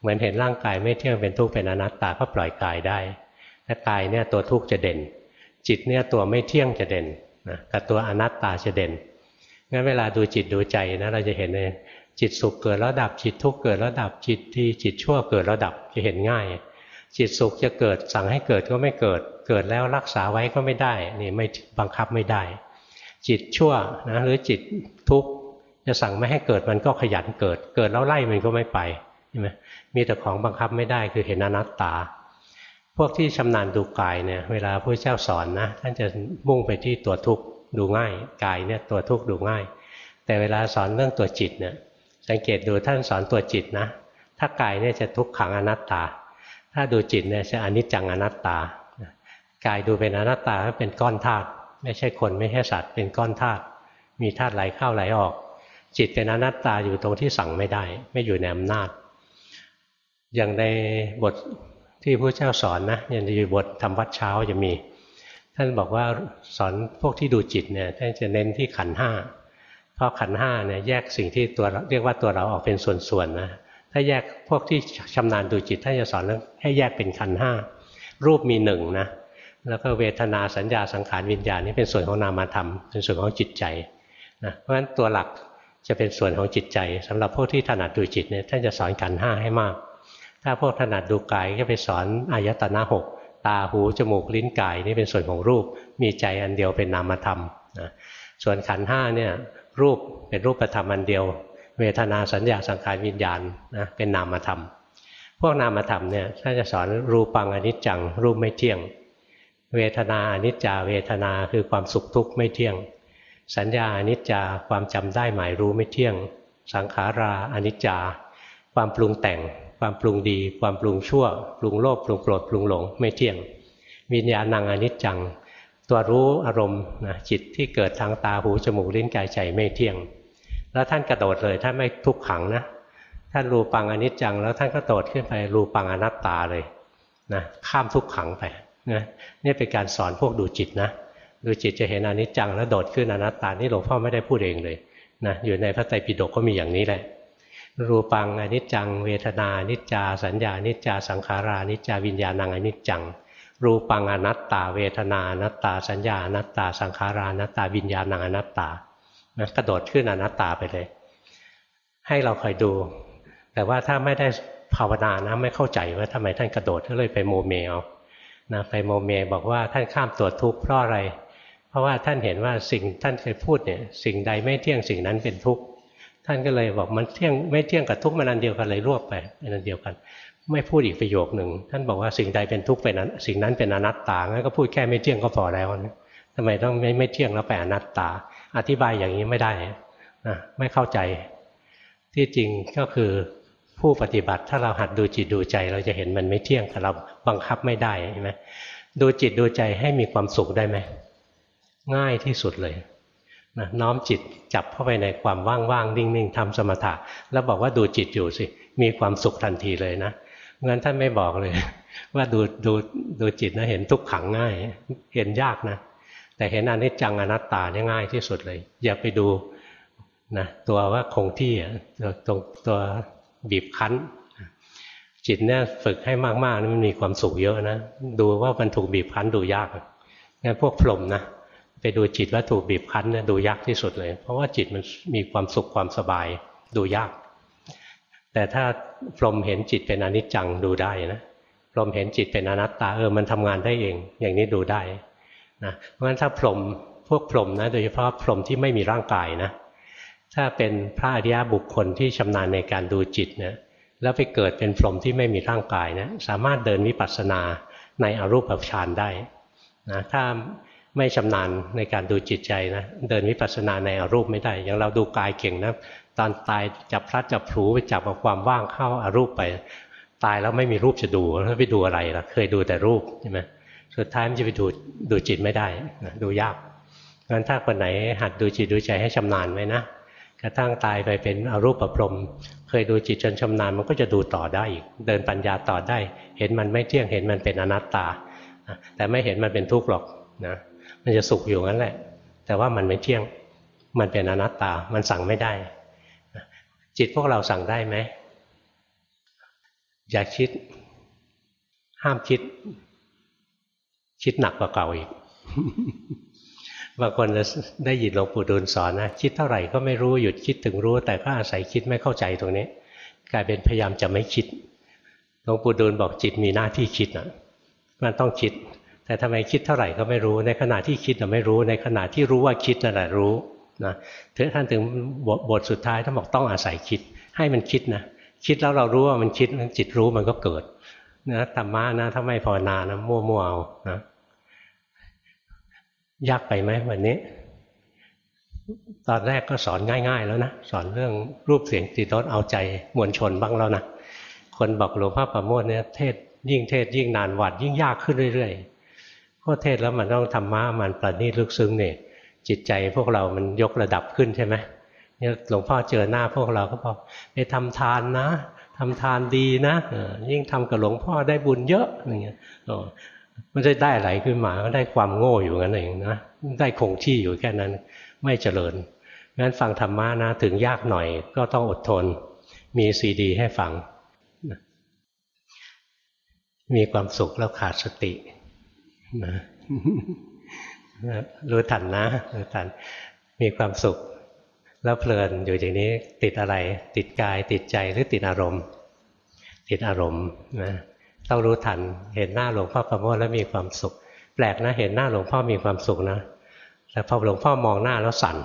เหมือนเห็นร่างกายไม่เที่ยงเป็นทุกข์เป็นอนัตตาก็ปล่อยกายได้แต่กายเนี่ยตัวทุกข์จะเด่น จิตเนี่ยตัวไม่เที่ยงจะเด่น นะกับตัวอนัตตาจะเด่นงั้นเวลาดูจิตดูใจนะเราจะเห็นเลยจิตสุขเกิดแล้วดับจิตทุกข์เกิดแล้วดับจิตที่จิตชั่วเกิดแล้วดับจะเห็นง่าย จิตสุขจะเกิดสั่งให้เกิดก็ไม่เกิด เกิดแล้วรักษาไว้ก็ไม่ได้นี่ไม่บังคับไม่ได้ จิตชั่วนะหรือจิตทุกข์จะสั่งไม่ให้เกิดมันก็ขยันเกิด เกิดแล้วไล่มันก็ไม่ไปใช่ไหมมีแต่ของบังคับไม่ได้คือเห็นอนัตตา พวกที่ชำนาญดูกายเนี่ยเวลาพระเจ้าสอนนะท่านจะมุ่งไปที่ตัวทุกข์ดูง่ายกายเนี่ยตัวทุกข์ดูง่าย แต่เวลาสอนเรื่องตัวจิตเนี่ยสังเกตดูท่านสอนตัวจิตนะถ้ากายเนี่ยจะทุกขังอนัตตา ถ้าดูจิตเนี่ยจะอนิจจังอนัตตากายดูเป็นอนัตตาเป็นก้อนธาตุไม่ใช่คนไม่ใช่สัตว์เป็นก้อนธาตุมีธาตุไหลเข้าไหลออก จิตเป็นอนัตตาอยู่ตรงที่สั่งไม่ได้ ไม่อยู่ในอำนาจ อย่างในบท ที่พระเจ้าสอนนะอย่างในบททำวัดเช้าจะมี ท่านบอกว่าสอนพวกที่ดูจิตเนี่ยท่านจะเน้นที่ขันห้าเพราะขันห้าเนี่ยแยกสิ่งที่ตัวเรียกว่าตัวเราออกเป็นส่วนๆนะถ้าแยกพวกที่ชำนาญดูจิตท่านจะสอนเรื่องให้แยกเป็นขันห้ารูปมีหนึ่งนะแล้วก็เวทนาสัญญาสังขารวิญญาณนี่เป็นส่วนของนามธรรมเป็นส่วนของจิตใจนะเพราะฉะนั้นตัวหลักจะเป็นส่วนของจิตใจสำหรับพวกที่ถนัดดูจิตเนี่ยท่านจะสอนขันห้าให้มาก ถ้าพวกถนัดดูกายก็ไปสอนอายตนะหกตาหูจมูกลิ้นกายนี่เป็นส่วนของรูป มีใจอันเดียวเป็นนามธรรมนะส่วนขันห้าเนี่ยรูปเป็นรูปธรรมอันเดียว เวทนาสัญญาสังขารวิญญาณนะเป็นนามธรรม พวกนามธรรมเนี่ยถ้าจะสอนรูปังอนิจจังรูปไม่เที่ยง เวทนาอนิจจาเวทนาคือความสุขทุกข์ไม่เที่ยง สัญญาอนิจจาความจำได้หมายรู้ไม่เที่ยง สังขาราอนิจจาความปรุงแต่ง ความปรุงดี ความปรุงชั่ว ปรุงโลภปรุงโกรธปรุงหลงไม่เที่ยง วิญญาณังอนิจจัง ตัวรู้อารมณ์นะจิตที่เกิดทางตาหูจมูกลิ้นกายใจไม่เที่ยง แล้วท่านกระโดดเลยท่านไม่ทุกขังนะท่านรูปังอนิจจัง แล้วท่านก็โดดขึ้นไปรูปังอนัตตาเลยนะข้ามทุกขังไปนะนี่เป็นการสอนพวกดูจิตนะดูจิตจะเห็นอนิจจังแล้วโดดขึ้นอนัตตานี่หลวงพ่อไม่ได้พูดเองเลยนะอยู่ในพระไตรปิฎกก็มีอย่างนี้แหละ รูปังอนิจจัง เวทนานิจจา สัญญานิจจาสังขารานิจจาวิญญาณังอนิจจัง รูปังอนัตตา เวทนานัตตา สัญญานัตตา สังขารานัตตาวิญญาณังอนัตตานะกระโดดขึ้นอนัตตาไปเลย ให้เราคอยดู แต่ว่าถ้าไม่ได้ภาวนานะไม่เข้าใจว่าทำไมท่านกระโดดก็เลยไปโมเมเอานะไปโมเมบอกว่าท่านข้ามตัวทุกข์เพราะอะไร เพราะว่าท่านเห็นว่าสิ่งท่านเคยพูดเนี่ยสิ่งใดไม่เที่ยงสิ่งนั้นเป็นทุกข์ ท่านก็เลยบอกมันเที่ยงไม่เที่ยงกับทุกมันอันเดียวกันเลยรวบไปเป็นอันเดียวกัน ไม่พูดอีกประโยคหนึ่งท่านบอกว่าสิ่งใดเป็นทุกข์เป็นนั้นสิ่งนั้นเป็นอนัตตางั้นก็พูดแค่ไม่เที่ยงก็พอแล้วนะทำไมต้องไม่ไม่เที่ยงแล้วไปอนัตตา อธิบายอย่างนี้ไม่ได้นะไม่เข้าใจ ที่จริงก็คือผู้ปฏิบัติถ้าเราหัดดูจิตดูใจ เราจะเห็นมันไม่เที่ยงแต่เราบังคับไม่ได้ใช่ไหมดูจิตดูใจให้มีความสุขได้ไหมง่ายที่สุดเลย นะน้อมจิตจับเข้าไปในความว่างๆนิ่งๆทำสมถะ แล้วบอกว่าดูจิตอยู่สิ มีความสุขทันทีเลยนะงั้นท่านไม่บอกเลย ว่าดูดูดูจิตนะเห็นทุกขังง่าย เห็นยากนะ แต่เห็นอนิจจังอนัตตาเนี่ยง่ายที่สุดเลย อย่าไปดูนะตัวว่าคงที่ตรงตัวบีบคั้น จิตเนี่ยฝึกให้มากๆนี่มันมีความสุขเยอะนะ ดูว่ามันถูกบีบคั้นดูยากงั้นพวกพรหมนะ ไปดูจิตว่าถูกบีบคั้นเนี่ยดูยากที่สุดเลย เพราะว่าจิตมันมีความสุขความสบายดูยาก แต่ถ้าพรหมเห็นจิตเป็นอนิจจังดูได้นะพรหมเห็นจิตเป็นอนัตตาเออมันทำงานได้เอง อย่างนี้ดูได้นะเพราะฉะนั้นถ้าพรหมพวกพรหมนะโดยเฉพาะพรหมที่ไม่มีร่างกายนะถ้าเป็นพระอริยบุคคลที่ชำนาญในการดูจิตนะแล้วไปเกิดเป็นพรหมที่ไม่มีร่างกายนะสามารถเดินวิปัสสนาในอรูปฌานได้นะถ้า ไม่ชำนาญในการดูจิตใจนะเดินวิปัสสนาในอรูปไม่ได้ อย่างเราดูกายเก่งนะตอนตายจับพลัดจับผูไปจับเอาความว่างเข้าอารูปไป ตายแล้วไม่มีรูปจะดูแล้วไปดูอะไรล่ะเคยดูแต่รูปใช่ไหมสุดท้ายมันจะไปดูดูจิตไม่ได้นะดูยากงั้นถ้าคนไหนหัดดูจิตดูใจให้ชำนาญไว้นะกระทั่งตายไปเป็นอรูปประพรมเคยดูจิตจนชำนาญมันก็จะดูต่อได้อีกเดินปัญญาต่อได้ เห็นมันไม่เที่ยงเห็นมันเป็นอนัตตา แต่ไม่เห็นมันเป็นทุกข์หรอกนะ มันจะสุขอยู่งั้นแหละ แต่ว่ามันไม่เที่ยง มันเป็นอนัตตา มันสั่งไม่ได้ จิตพวกเราสั่งได้ไหม อย่าคิด ห้ามคิด คิดหนักกว่าเก่าอีก บางคนจะได้ยินหลวงปู่ดูลสอนนะ คิดเท่าไหร่ก็ไม่รู้หยุดคิดถึงรู้ แต่ก็อาศัยคิดไม่เข้าใจตรงนี้ กลายเป็นพยายามจะไม่คิด หลวงปู่ดูลบอกจิตมีหน้าที่คิดนะมันต้องคิด แต่ทำไมคิดเท่าไหร่ก็ไม่รู้ ในขณะที่คิดแต่ไม่รู้ ในขณะที่รู้ว่าคิดนั่นแหละรู้นะถึงท่านถึงบทสุดท้ายท่านบอกต้องอาศัยคิด ให้มันคิดนะคิดแล้วเรารู้ว่ามันคิดจิตรู้มันก็เกิดนะธรรมะนะถ้าไม่ภาวนานะมั่วมั่วเอานะยากไปไหมวันนี้ ตอนแรกก็สอนง่าย ๆ แล้วนะสอนเรื่องรูปเสียงติดรสเอาใจมวลชนบ้างแล้วนะคนบอกหลวงพ่อประโมทเนี่ยเทศยิ่งเทศยิ่งนานวัดยิ่งยากขึ้นเรื่อยๆ พราะเทศแล้วมันต้องธรรมะมันประณีตลึกซึ้งเนี่ยจิตใจพวกเรามันยกระดับขึ้นใช่ไหมเนี่ยหลวงพ่อเจอหน้าพวกเราก็บอกไปทำทานนะทำทานดีนะยิ่งทำกับหลวงพ่อได้บุญเยอะอย่างเงี้ยไม่ได้ได้อะไรขึ้นมาก็ได้ความโง่อยู่งั้นเองนะได้คงที่อยู่แค่นั้น ไม่เจริญงั้นฟังธรรมะนะถึงยากหน่อยก็ต้องอดทน มีซีดีให้ฟัง มีความสุขแล้วขาดสติ นะรู้ทันนะรู้ทันมีความสุข แล้วเพลินอยู่อย่างนี้ติดอะไร ติดกายติดใจหรือติดอารมณ์ ติดอารมณ์นะต้องรู้ทันเห็นหน้าหลวงพ่อประโมทแล้วมีความสุข แปลกนะ เห็นหน้าหลวงพ่อมีความสุขนะแต่พอหลวงพ่อมองหน้าแล้วสั่น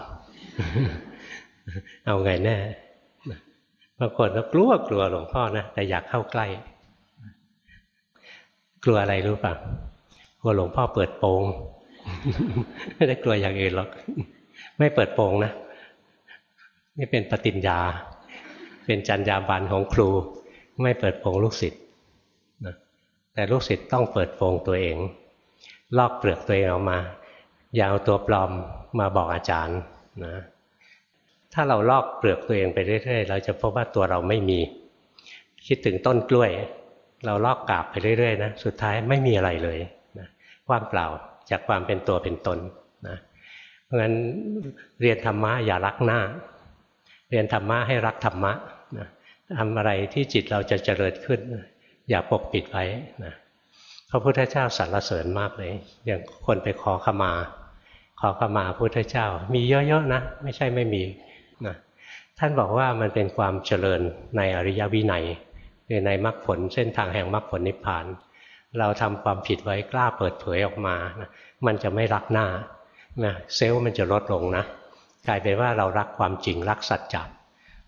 เอาไงแน่บางคนก็กลัวกลัวหลวงพ่อนะแต่อยากเข้าใกล้ กลัวอะไรรู้ป่ะ กลัวหลวงพ่อเปิดโปงไม่ได้กลัวอย่างอื่นหรอก ไม่เปิดโปงนะ นี่เป็นปฏิญญา เป็นจัญญาบันของครู ไม่เปิดโปงลูกศิษย์แต่ลูกศิษย์ต้องเปิดโปงตัวเอง ลอกเปลือกตัวเองออกมา อย่าเอาตัวปลอมมาบอกอาจารย์นะถ้าเราลอกเปลือกตัวเองไปเรื่อยๆ เราจะพบว่าตัวเราไม่มี คิดถึงต้นกล้วย เราลอกกาบไปเรื่อยๆนะ สุดท้ายไม่มีอะไรเลย ว่างเปล่าจากความเป็นตัวเป็นตนนะเพราะฉะนั้นเรียนธรรมะอย่ารักหน้า เรียนธรรมะให้รักธรรมะนะทำอะไรที่จิตเราจะเจริญขึ้น อย่าปกปิดไว้นะพระพุทธเจ้าสรรเสริญมากเลย อย่างคนไปขอขมา ขอขมาพระพุทธเจ้า มีเยอะๆนะ ไม่ใช่ไม่มีนะท่านบอกว่ามันเป็นความเจริญในอริยวินัยคือในมรรคผลเส้นทางแห่งมรรคผลนิพพานเเราทำความผิดไว้กล้าเปิดเผยออกมานะมันจะไม่รักหน้านะเซลล์มันจะลดลงนะกลายเป็นว่าเรารักความจริงรักสัจจะ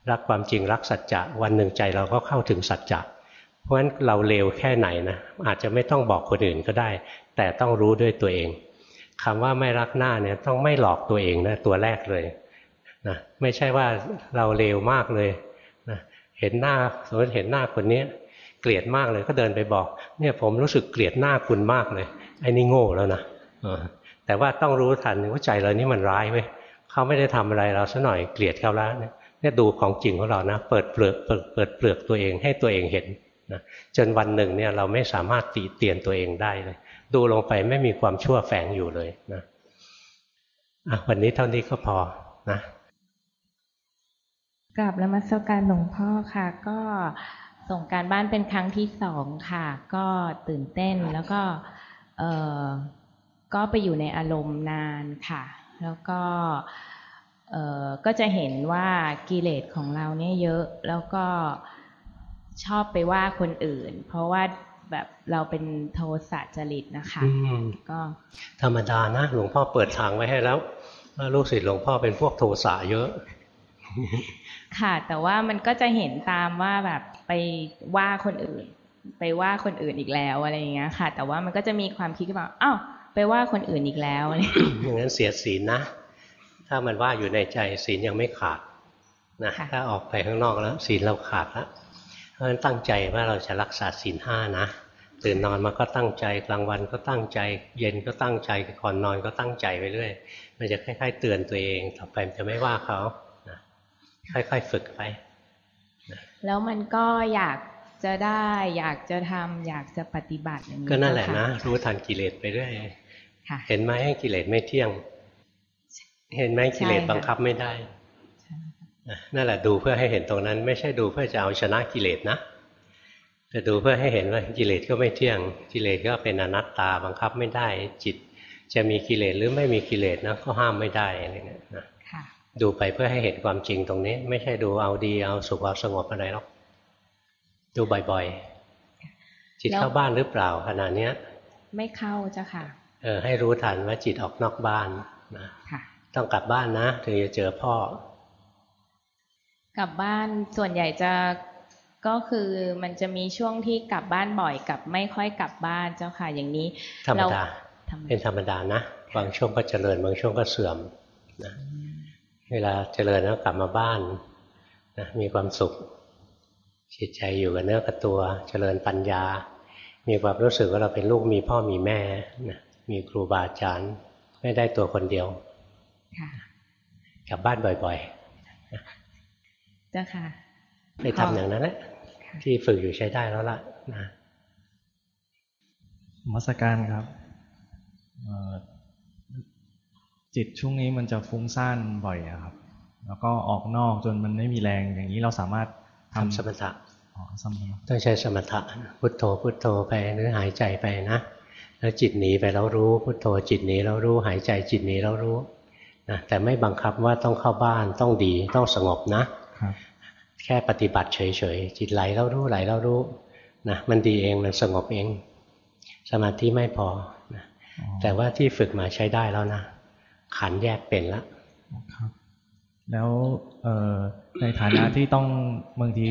รักความจริงรักสัจจะวันหนึ่งใจเราก็เข้าถึงสัจจะเพราะฉะนั้นเราเลวแค่ไหนนะอาจจะไม่ต้องบอกคนอื่นก็ได้ แต่ต้องรู้ด้วยตัวเองคำว่าไม่รักหน้าเนี่ยต้องไม่หลอกตัวเองนะตัวแรกเลยนะไม่ใช่ว่าเราเลวมากเลยนะเห็นหน้าสมมติเห็นหน้าคนนี้ เกลียดมากเลยก็เดินไปบอก เนี่ยผมรู้สึกเกลียดหน้าคุณมากเลยไอ้นี่โง่แล้วนะแต่ว่าต้องรู้ทันว่าใจเรานี่มันร้ายเว้ยเขาไม่ได้ทำอะไรเราซะหน่อยเกลียดเขาแล้วเนี่ยดูของจริงของเรานะ เปิดเปลือกเปิดเปิดเปลือกตัวเองให้ตัวเองเห็นนะจนวันหนึ่งเนี่ยเราไม่สามารถตีเตียนตัวเองได้เลย ดูลงไปไม่มีความชั่วแฝงอยู่เลยนะอะวันนี้เท่านี้ก็พอนะกลับแล้วมาสการหลวงพ่อค่ะก็ ส่งการบ้านเป็นครั้งที่สองค่ะ ก็ตื่นเต้นแล้วก็เออก็ไปอยู่ในอารมณ์นานค่ะ แล้วก็เออก็จะเห็นว่ากิเลสของเราเนี่ยเยอะแล้วก็ชอบไปว่าคนอื่น เพราะว่าแบบเราเป็นโทสะจริตนะคะก็ธรรมดานะหลวงพ่อเปิดทางไว้ให้แล้วว่าลูกศิษย์หลวงพ่อเป็นพวกโทสะเยอะ ค่ะ แต่ว่ามันก็จะเห็นตามว่าแบบไปว่าคนอื่น ไปว่าคนอื่นอีกแล้วอะไรอย่างเงี้ยค่ะ แต่ว่ามันก็จะมีความคิดว่าอ้าวไปว่าคนอื่นอีกแล้วอย่างนั้นเสียศีลนะ ถ้ามันว่าอยู่ในใจศีลยังไม่ขาดนะถ้าออกไปข้างนอกแล้วศีลเราขาดแล้วเพราะฉะนั้นตั้งใจว่าเราจะรักษาศีลห้านะตื่นนอนมาก็ตั้งใจกลางวันก็ตั้งใจ เย็นก็ตั้งใจก่อนนอนก็ตั้งใจไปเรื่อยมันจะค่อยๆเตือนตัวเอง ต่อไปมันจะไม่ว่าเขานะ ค่อยๆฝึกไปแล้วมันก็อยากจะได้อยากจะทำอยากจะปฏิบัติอย่างนี้ก็นั่นแหละนะรู้ทันกิเลสไปเรื่อยเห็นไหมกิเลสไม่เที่ยง เห็นไหมกิเลสบังคับไม่ได้นั่นแหละดูเพื่อให้เห็นตรงนั้น ไม่ใช่ดูเพื่อจะเอาชนะกิเลสนะแต่ดูเพื่อให้เห็นว่ากิเลสก็ไม่เที่ยง กิเลสก็เป็นอนัตตาบังคับไม่ได้จิต จะมีกิเลสหรือไม่มีกิเลสนะก็ห้ามไม่ได้อะไรเงี้ยนะ ดูไปเพื่อให้เห็นความจริงตรงนี้ ไม่ใช่ดูเอาดีเอาสุขเอาสงบอะไรหรอกดูบ่อยๆ จิตเข้าบ้านหรือเปล่าขณะเนี้ย ไม่เข้าเจ้าค่ะ เออ ให้รู้ทันว่าจิตออกนอกบ้านนะต้องกลับบ้านนะถึงจะเจอพ่อ กลับบ้านส่วนใหญ่จะก็คือมันจะมีช่วงที่กลับบ้านบ่อยกับไม่ค่อยกลับบ้านเจ้าค่ะ อย่างนี้ธรรมดาเป็นธรรมดานะบางช่วงก็เจริญบางช่วงก็เสื่อมนะ เวลาเจริญแล้วกลับมาบ้านนะมีความสุขจิตใจอยู่กับเนื้อกับตัว เจริญปัญญา มีความรู้สึกว่าเราเป็นลูกมีพ่อมีแม่นะมีครูบาอาจารย์ไม่ได้ตัวคนเดียวกลับบ้านบ่อยๆเจ้าค่ะไปทำอย่างนั้นแหละที่ฝึกอยู่ใช้ได้แล้วล่ะนะมัสการครับ จิตช่วงนี้มันจะฟุ้งซ่านบ่อยครับ แล้วก็ออกนอกจนมันไม่มีแรงอย่างนี้เราสามารถทำสมถะต้องใช้สมถะพุทโธพุทโธไปหรือหายใจไปนะ แล้วจิตหนีไปแล้วรู้พุทโธจิตหนีแล้วรู้หายใจจิตหนีแล้วรู้นะแต่ไม่บังคับว่าต้องเข้าบ้านต้องดีต้องสงบนะ แค่ปฏิบัติเฉยๆจิตไหลแล้วรู้ไหลแล้วรู้นะมันดีเองมันสงบเอง สมาธิไม่พอนะแต่ว่าที่ฝึกมาใช้ได้แล้วนะ ขันแยกเป็นแล้วแล้วในฐานะที่ต้องบางที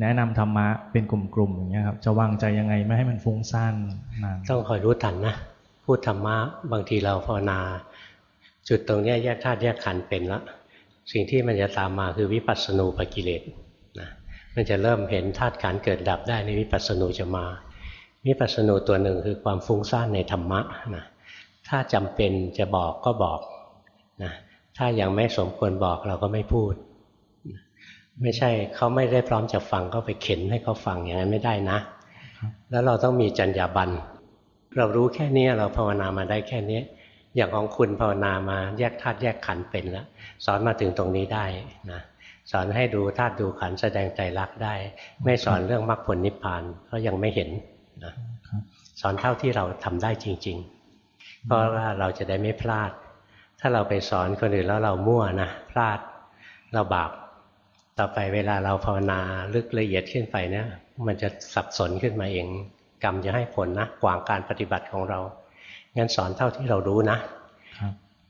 แนะนำธรรมะเป็นกลุ่มๆอย่างเงี้ยครับจะวางใจยังไงไม่ให้มันฟุ้งซ่านนานต้องคอยรู้ทันนะพูดธรรมะบางทีเราภาวนา จุดตรงนี้แยกธาตุแยกขันเป็นแล้วสิ่งที่มันจะตามมาคือวิปัสสนูปกิเลสนะมันจะเริ่มเห็นธาตุขันเกิดดับได้ในวิปัสสนูจะมาวิปัสสนูตัวหนึ่งคือความฟุ้งซ่านในธรรมะนะ ถ้าจำเป็นจะบอกก็บอกนะถ้ายังไม่สมควรบอกเราก็ไม่พูด ไม่ใช่เขาไม่ได้พร้อมจะฟังก็ไปเข็นให้เขาฟังอย่างนั้นไม่ได้นะ แล้วเราต้องมีจรรยาบรรณเรารู้แค่นี้เราภาวนามาได้แค่นี้ อย่างของคุณภาวนามาแยกธาตุแยกขันเป็นแล้วสอนมาถึงตรงนี้ได้นะสอนให้ดูธาตุดูขันแสดงใจรักได้ ไม่สอนเรื่องมรรคผลนิพพานเพราะยังไม่เห็นนะสอนเท่าที่เราทำได้จริง ๆ เพราะว่าเราจะได้ไม่พลาด ถ้าเราไปสอนคนอื่นแล้วเรามั่วนะพลาดเราบาปต่อไปเวลาเราภาวนาลึกละเอียดขึ้นไปเนี่ยมันจะสับสนขึ้นมาเอง กรรมจะให้ผลนะกวางการปฏิบัติของเรางั้นสอนเท่าที่เรารู้นะ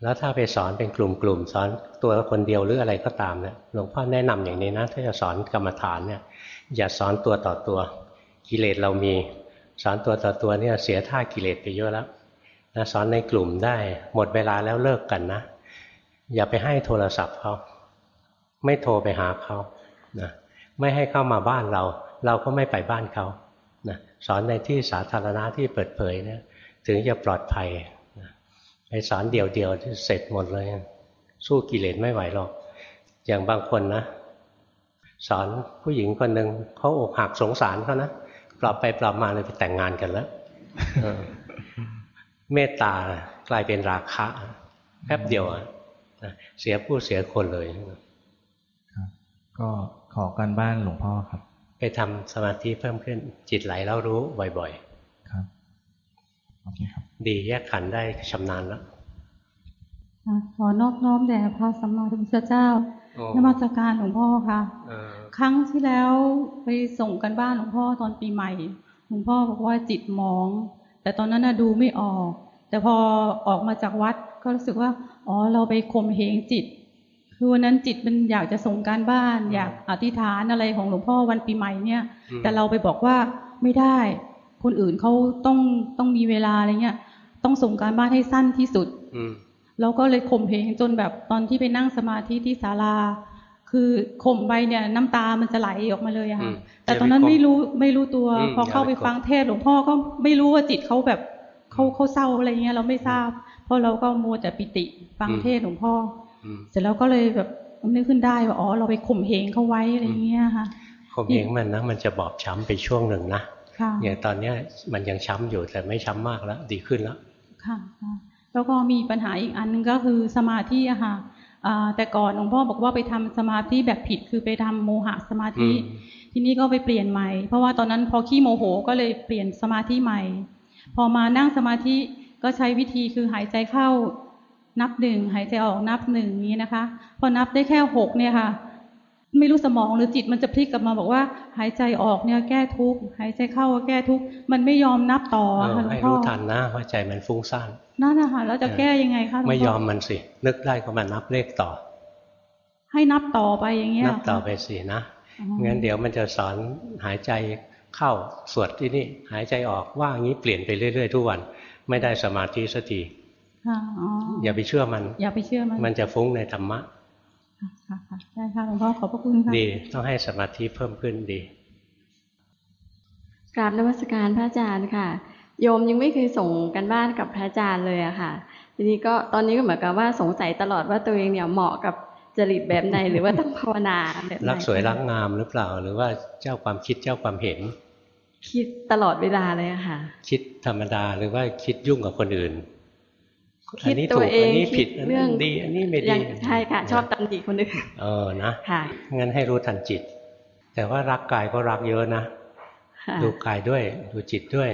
แล้วถ้าไปสอนเป็นกลุ่มๆสอนตัวคนเดียวหรืออะไรก็ตามเนี่ยหลวงพ่อแนะนำอย่างนี้นะ ถ้าจะสอนกรรมฐานเนี่ยอย่าสอนตัวต่อตัว กิเลสเรามี สอนตัวต่อตัวเนี่ยเสียท่ากิเลสไปเยอะแล้ว นะสอนในกลุ่มได้ หมดเวลาแล้วเลิกกันนะ อย่าไปให้โทรศัพท์เขาไม่โทรไปหาเขานะไม่ให้เข้ามาบ้านเรา เราก็ไม่ไปบ้านเขาสอนในที่สาธารณะที่เปิดเผยเนี่ยถึงจะปลอดภัยนะไปสอนเดี่ยวๆเสร็จหมดเลย สู้กิเลสไม่ไหวหรอก อย่างบางคนนะ สอนผู้หญิงคนหนึ่งเขาอกหักสงสารเขานะปรับไปปรับมาเลยไปแต่งงานกันแล้ว เออเมตตากลายเป็นราคะแป๊บเดียวอะนะเสียผู้เสียคนเลยครับก็ขอการบ้านหลวงพ่อครับ ไปทำสมาธิเพิ่มขึ้น จิตไหลแล้วรู้บ่อยครับโอเคครับๆดีแยกขันธ์ได้ชำนาญแล้วค่ะขอนอบน้อมแด่พระสัมมาสัมพุทธเจ้าโอ้นมัสการหลวงพ่อค่ะเออครั้งที่แล้วไปส่งกันบ้านหลวงพ่อตอนปีใหม่ หลวงพ่อบอกว่าจิตมอง แต่ตอนนั้นน่ะดูไม่ออก แต่พอออกมาจากวัดก็รู้สึกว่า อ๋อเราไปข่มเหงจิต คือวันนั้นจิตมันอยากจะส่งการบ้าน อยากอธิษฐานอะไรของหลวงพ่อวันปีใหม่เนี่ยอืมแต่เราไปบอกว่าไม่ได้ คนอื่นเขาต้องต้องมีเวลาอะไรเงี้ย ต้องส่งการบ้านให้สั้นที่สุดอืมเราก็เลยข่มเหงจนแบบตอนที่ไปนั่งสมาธิที่ศาลา คือข่มไปเนี่ยน้ำตามันจะไหลออกมาเลยอะอืค่ะมแต่ตอนนั้นอย่าไปข่มไม่รู้ไม่รู้ตัวอืมพอเข้าอย่าไปไปข่มฟังเทศน์หลวงพ่อก็ไม่รู้ว่าจิตเขาแบบเขาเขาเศร้าอะไรเงี้ยเราไม่ทราบ เพราะเราก็มัวแต่ปิติฟังเทศน์หลวงพ่ออืมเสร็จแล้วก็เลยแบบนึกขึ้นได้ว่าอ๋อเราไปข่มเหงเขาไว้อะไรเงี้ยค่ะข่มเหงมันนะมันจะบอบช้ำไปช่วงหนึ่งนะค่ะอย่างตอนเนี้ยมันยังช้ำอยู่แต่ไม่ช้ำมากแล้ว ดีขึ้นแล้วค่ะค่ะแล้วก็มีปัญหาอีกอันหนึงก็คือสมาธิอะค่ะอ่า แต่ก่อนหลวงพ่อบอกว่าไปทำสมาธิแบบผิดคือไปทำโมหะสมาธิอืมทีนี้ก็ไปเปลี่ยนใหม่ เพราะว่าตอนนั้นพอขี้โมโหก็เลยเปลี่ยนสมาธิใหม่ พอมานั่งสมาธิก็ใช้วิธีคือหายใจเข้านับหนึ่งหายใจออกนับหนึ่งนี้นะคะ พอนับได้แค่หกเนี่ยค่ะ ไม่รู้สมองหรือจิตมันจะพลิกกลับมาบอกว่า หายใจออกเนี่ยแก้ทุกข์หายใจเข้าก็แก้ทุกข์มันไม่ยอมนับต่อเออค่ะหลวงให้พ่อรู้ทันนะว่าใจมันฟุ้งซ่านนั่นนะคะแล้วจะแก้ยังไงคะหลวงพ่ไม่ยอมมันสินึกได้ก็มานับเลขต่อ ให้นับต่อไปอย่างเงี้ยนับต่อค่ะไปสินะอ๋องั้นเดี๋ยวมันจะสอนหายใจเข้าสวดที่นี่หายใจออกว่างี้เปลี่ยนไปเรื่อย ๆ ทุกวัน ไม่ได้สมาธิสักทีค่ะอ๋ออย่าไปเชื่อมัน อย่าไปเชื่อมัน มันจะฟุ้งในธรรมะ ค่ะค่ะค่ะได้ค่ะหลวงพ่อขอบพระคุณค่ะดี ต้องให้สมาธิเพิ่มขึ้นดีกราบนมัสการพระอาจารย์ค่ะ โยมยังไม่เคยส่งกันบ้านกับพระอาจารย์เลยอะค่ะ ทีนี้ก็ตอนนี้ก็เหมือนกับว่าสงสัยตลอดว่าตัวเองเนี่ยเหมาะกับจริตแบบไหนหรือว่าต้องภาวนาแบบไหนรักสวยรักงามหรือเปล่า หรือว่าเจ้าความคิดเจ้าความเห็น คิดตลอดเวลาเลยอะค่ะ คิดธรรมดาหรือว่าคิดยุ่งกับคนอื่น คิดอันนี้ตัถูวกเองอันนี้ผิดคิดอันเรื่นี้องดีอันนี้ไม่ยัดีงใช่ค่ะ ชอบตำหนิคนอื่นเออนะค่ะงั้นให้รู้ทันจิต แต่ว่ารักกายก็รักเยอะนะค่ะดูกายด้วยดูจิตด้วย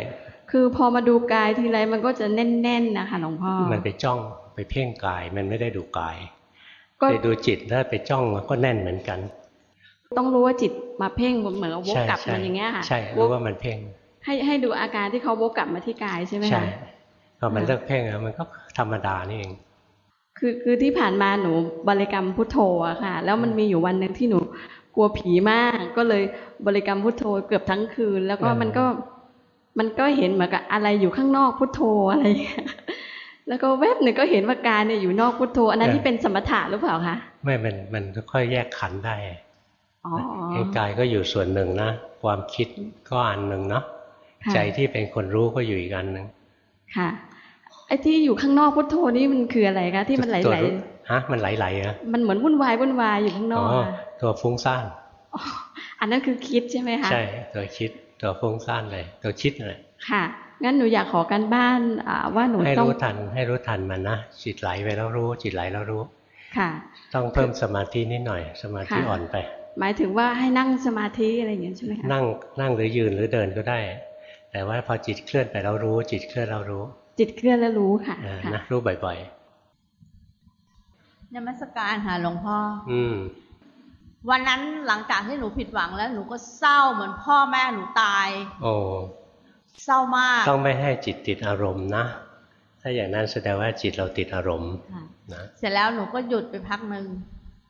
คือพอมาดูกายทีไรมันก็จะแน่นๆนะคะหลวงพ่อมันไปจ้องไปเพ่งกายมันไม่ได้ดูกายก็ไปดูจิตถ้าไปจ้องมันก็แน่นเหมือนกัน ต้องรู้ว่าจิตมาเพ่งเหมือนกับวกใช่กลับใช่มันอย่างเงี้ยค่ะใช่วรู้กว่ามันเพ่งให้ให้ดูอาการที่เขาวกกลับมาที่กายใช่ไหมใช่คะพ อมันอ่าเลิกเพ่งแล้วมันก็ธรรมดานี่เอง คือคือที่ผ่านมาหนูบริกรรมพุทโธอะค่ะ แล้วมันมีอยู่วันหนึ่งที่หนูกลัวผีมาก ก็เลยบริกรรมพุทโธเกือบทั้งคืน แล้วก็อืมมันก็มันก็เห็นเหมือนกับอะไรอยู่ข้างนอกพุทโธอะไรอย่างเงี้ยแล้วก็แวบหนึ่งก็เห็นว่ากายเนี่ยอยู่นอกพุทโธ อันนั้นที่เป็นสมถะหรือเปล่าคะไม่มันมันค่อยแยกขันธ์ได้อ๋อไอ้กายก็อยู่ส่วนหนึ่งนะ ความคิดก็อันหนึ่งเนาะค่ะใจที่เป็นคนรู้ก็อยู่อีกอันหนึ่งค่ะ ไอ้ที่อยู่ข้างนอกพุทโธนี่มันคืออะไรคะที่มันไหลตัวไหลรู้ฮะมันไหลๆอะมันเหมือนวุ่นวายวุ่นวายอยู่ข้างนอ๋ออกอะตัวฟุ้งซ่านอ๋ออันนั้นคือคิดใช่ไหมคะใช่ตัวคิดตัวฟุ้งซ่านเลย ตัวคิดนั่นแหละค่ะงั้นหนูอยากขอกันบ้านอ่าว่าหนูให้ต้องรู้ทันให้รู้ทันมันนะจิตไหลไปแล้วรู้ จิตไหลแล้วรู้ ค่ะ ต้องเพิ่มสมาธินิดหน่อย สมาธิค่ะอ่อนไป หมายถึงว่าให้นั่งสมาธิอะไรอย่างเงี้ยใช่ไหมคะนั่งนั่งหรือยืนหรือเดินก็ได้ แต่ว่าพอจิตเคลื่อนไปแล้วรู้ จิตเคลื่อนแล้วรู้ จิตเคลื่อนแล้วรู้ค่ะเออค่ะนะรู้บ่อยนมัสการค่ะหลวงพ่อๆอืม วันนั้นหลังจากที่หนูผิดหวังแล้วหนูก็เศร้าเหมือนพ่อแม่หนูตาย โอ้เศร้ามาก ต้องไม่ให้จิตติดอารมณ์นะ ถ้าอย่างนั้นแสดงว่าจิตเราติดอารมณ์ค่ะนะ เสร็จแล้วหนูก็หยุดไปพักหนึ่ง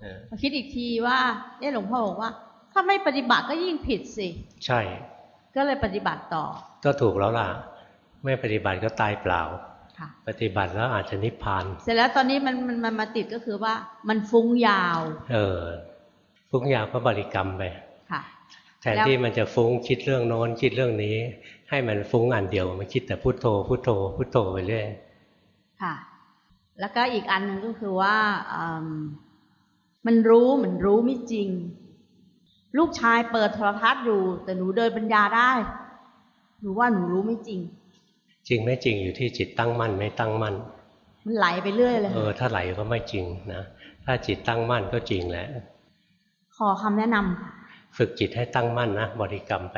เออมาคิดอีกทีว่า เอ๊ะหลวงพ่อบอกว่า ถ้าไม่ปฏิบัติก็ยิ่งผิดสิ ใช่ ก็เลยปฏิบัติต่อ ก็ถูกแล้วล่ะ ไม่ปฏิบัติก็ตายเปล่าค่ะปฏิบัติแล้วอาจจะนิพพาน เสร็จแล้วตอนนี้มันมันมันมาติดก็คือว่ามันฟุ้งยาว เออ ฟุ้งยาวก็บริกรรมไปค่ะแทนที่มันจะฟุ้งคิดเรื่องโน้นคิดเรื่องนี้ ให้มันฟุ้งอันเดียวมันคิดแต่พุโทโธพุโทโธพุโทโธไปเรื่อยค่ะ แล้วก็อีกอันหนึ่งก็คือว่าอืมมันรู้เหมือนรู้ไม่จริง ลูกชายเปิดโทรทัศน์อยู่ แต่หนูเดินปัญญาได้หนูว่าหนูรู้ไม่จริง จริงไม่จริงอยู่ที่จิตตั้งมั่นไม่ตั้งมั่น มันไหลไปเรื่อยเลย เออ ถ้าไหลก็ไม่จริงนะ ถ้าจิตตั้งมั่นก็จริงแหละ ขอคำแนะนำค่ะ ฝึกจิตให้ตั้งมั่นนะบริกรรมไป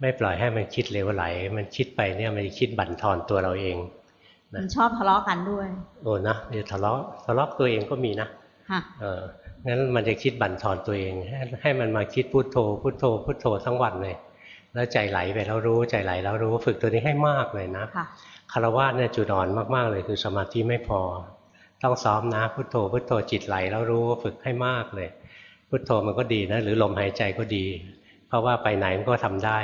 ไม่ปล่อยให้มันคิดเลวไหล มันคิดไปเนี่ยมันจะคิดบั่นทอนตัวเราเองนะมันชอบทะเลาะกันด้วย โอ้นะเดี๋ยวทะเลาะทะเลาะตัวเองก็มีนะค่ะเอองั้นมันจะคิดบั่นทอนตัวเอง ให้ให้มันมาคิดพุโทโธพุโทโธพุโทโธทั้งวันเลย แล้วใจไหลไปแล้วรู้ใจไหลแล้วรู้ฝึกตัวนี้ให้มากเลยนะค่ะคารวะเนี่ยจุดอ่อนมากๆเลยคือสมาธิไม่พอ ต้องซ้อมนะพุโทโธพุโทโธจิตไหลแล้วรู้ฝึกให้มากเลย พุโทโธมันก็ดีนะ หรือลมหายใจก็ดี เพราะว่าไปไหนมันก็ทำได้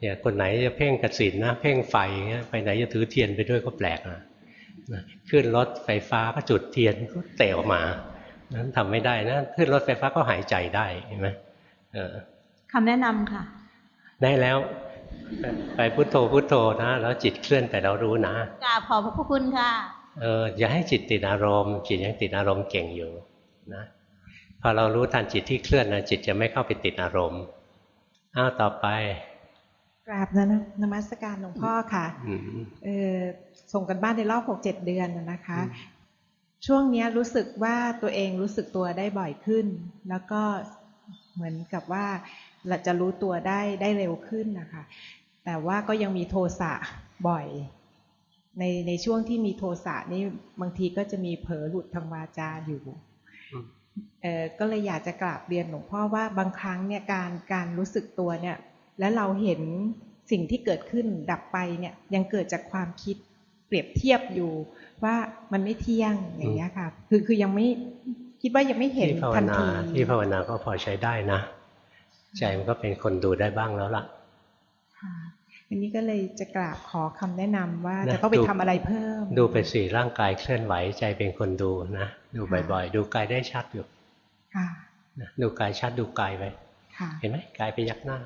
เนี่ยคนไหนจะเพ่งกสินนะเพ่งไฟเงี้ยไปไหนจะถือเทียนไปด้วยก็แปลกนะนะขึ้นรถไฟฟ้าก็จุดเทียนก็เตะออกมา นั้นทำไม่ได้นะขึ้นรถไฟฟ้าก็หายใจได้เห็นไหมเออคำแนะนำค่ะ ได้แล้ว ไปไปพุโทโธพุโทโธนะแล้วจิตเคลื่อนแต่เรารู้นะกราบขอบพระคุณค่ะเอออย่าให้จิตติดอารมณ์ จิตยังติดอารมณ์เก่งอยู่นะพอเรารู้ทันจิตที่เคลื่อนนะจิตจะไม่เข้าไปติดอารมณ์อ้าวต่อไปกราบนะนมัสการหลวงพ่อค่ะอืมเออส่งกันบ้านในรอบหกเจ็ดเดือนน่ะนะคะ ช่วงเนี้ยรู้สึกว่าตัวเองรู้สึกตัวได้บ่อยขึ้น แล้วก็เหมือนกับว่า เราจะรู้ตัวได้ได้เร็วขึ้นนะคะ แต่ว่าก็ยังมีโทสะบ่อยในในช่วงที่มีโทสะนี่บางทีก็จะมีเผลอหลุดทางวาจาอยู่อืมเออก็เลยอยากจะกราบเรียนหลวงพ่อว่าบางครั้งเนี่ยการการรู้สึกตัวเนี่ย แล้วเราเห็นสิ่งที่เกิดขึ้นดับไปเนี่ย ยังเกิดจากความคิดเปรียบเทียบอยู่ ว่ามันไม่เที่ยงอย่างเงี้ยค่ะ คือคือยังไม่คิดว่ายังไม่เห็นที่ภาวทันนาทีที่ภาวนาก็พอใช้ได้นะ ใจมันก็เป็นคนดูได้บ้างแล้วล่ะค่ะอันนี้ก็เลยจะกราบขอคำแนะนำว่านะจะต้องไปดูทำอะไรเพิ่ม ดูไปสิร่างกายเคลื่อนไหวใจเป็นคนดูนะดูบ่อยๆ ดูกายได้ชัดอยู่ค่ะนะดูกายชัดดูกายไปค่ะเห็นไหมกายไปยักหน้า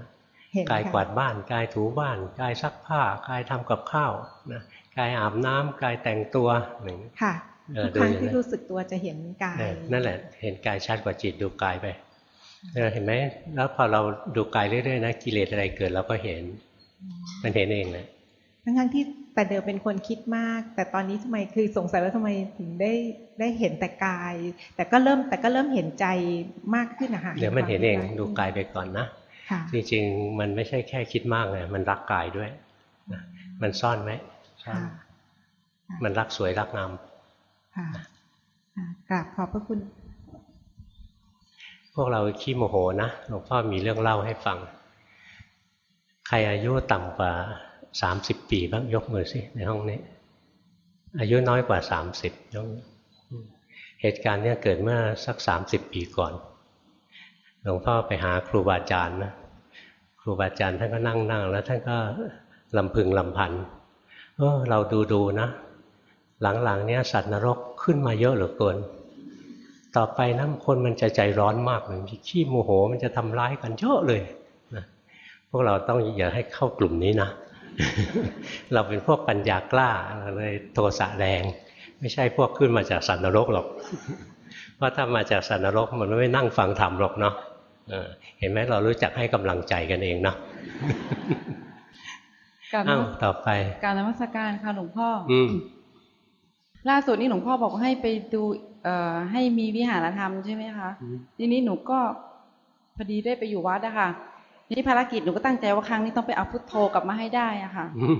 เห็นกายค่ะกวาดบ้านกายถูบ้านกายซักผ้ากายทำกับข้าวนะกายอาบน้ำกายแต่งตัวอย่างนี้ค่ะเออทุกครั้งดูอย่างนั้นที่รู้สึกตัวจะเห็นกายเออนั่นแหละ เห็นกายชัดกว่าจิตดูกายไป เออเห็นไหมแล้วพอเราดูกายเรื่อยๆนะกิเลสอะไรเกิดเราก็เห็น มันเห็นเองเลยทั้งทั้งๆที่แต่เดิมเป็นคนคิดมาก แต่ตอนนี้ทำไมคือสงสัยว่าทำไมถึงได้ได้เห็นแต่กาย แต่ก็เริ่มแต่ก็เริ่มเห็นใจมากขึ้นนะคะเดี๋ยวมันเห็นเองความดูกายไปก่อนนะค่ะจริงๆมันไม่ใช่แค่คิดมากเลยมันรักกายด้วยนะมันซ่อนไหมซ่อนค่ะมันรักสวยรักงามค่ะค่ะกราบขอบพระคุณพ วกเราขี้โมโหนะหลวงพ่อมีเรื่องเล่าให้ฟัง ใครอายุต่ำกว่าสามสิบปีบ้างยกมือสิในห้องนี้ อายุน้อยกว่าสามสิบยกเหตุการณ์เนี้ยเกิดเมื่อสักสามสิบปีก่อน หลวงพ่อไปหาครูบาอาจารย์นะครูบาอาจารย์ท่านก็นั่งนั่งแล้วท่านก็ลำพึงลำพันเออเราดูดูๆนะ หลังๆเนี้ยสัตว์นรกขึ้นมาเยอะเหลือเกิน ต่อไปนะคนมันจะใจร้อนมากเลยขี้โมโหมันจะทำร้ายกันเยอะเลยนะพวกเราต้องอย่าให้เข้ากลุ่มนี้นะ เราเป็นพวกปัญญากล้าเราเลยโทสะแรง ไม่ใช่พวกขึ้นมาจากสัตว์นรกหรอก เพราะถ้ามาจากสัตว์นรกมันไม่นั่งฟังธรรมหรอกเนาะเออเห็นไหมเรารู้จักให้กำลังใจกันเองเนาะการนอ้าวมัสต่อไป การนมัสการค่ะหลวงพ่อออืม ล่าสุดนี่หลวงพ่อบอกให้ไปดูเอ่อให้มีวิหารธรรมใช่ไหมคะอืมทีนี้หนูก็พอดีได้ไปอยู่วัดอะค่ะทีนี้ภารกิจหนูก็ตั้งใจว่าครั้งนี้ต้องไปเอาพุทโธกลับมาให้ได้อะค่ะอืม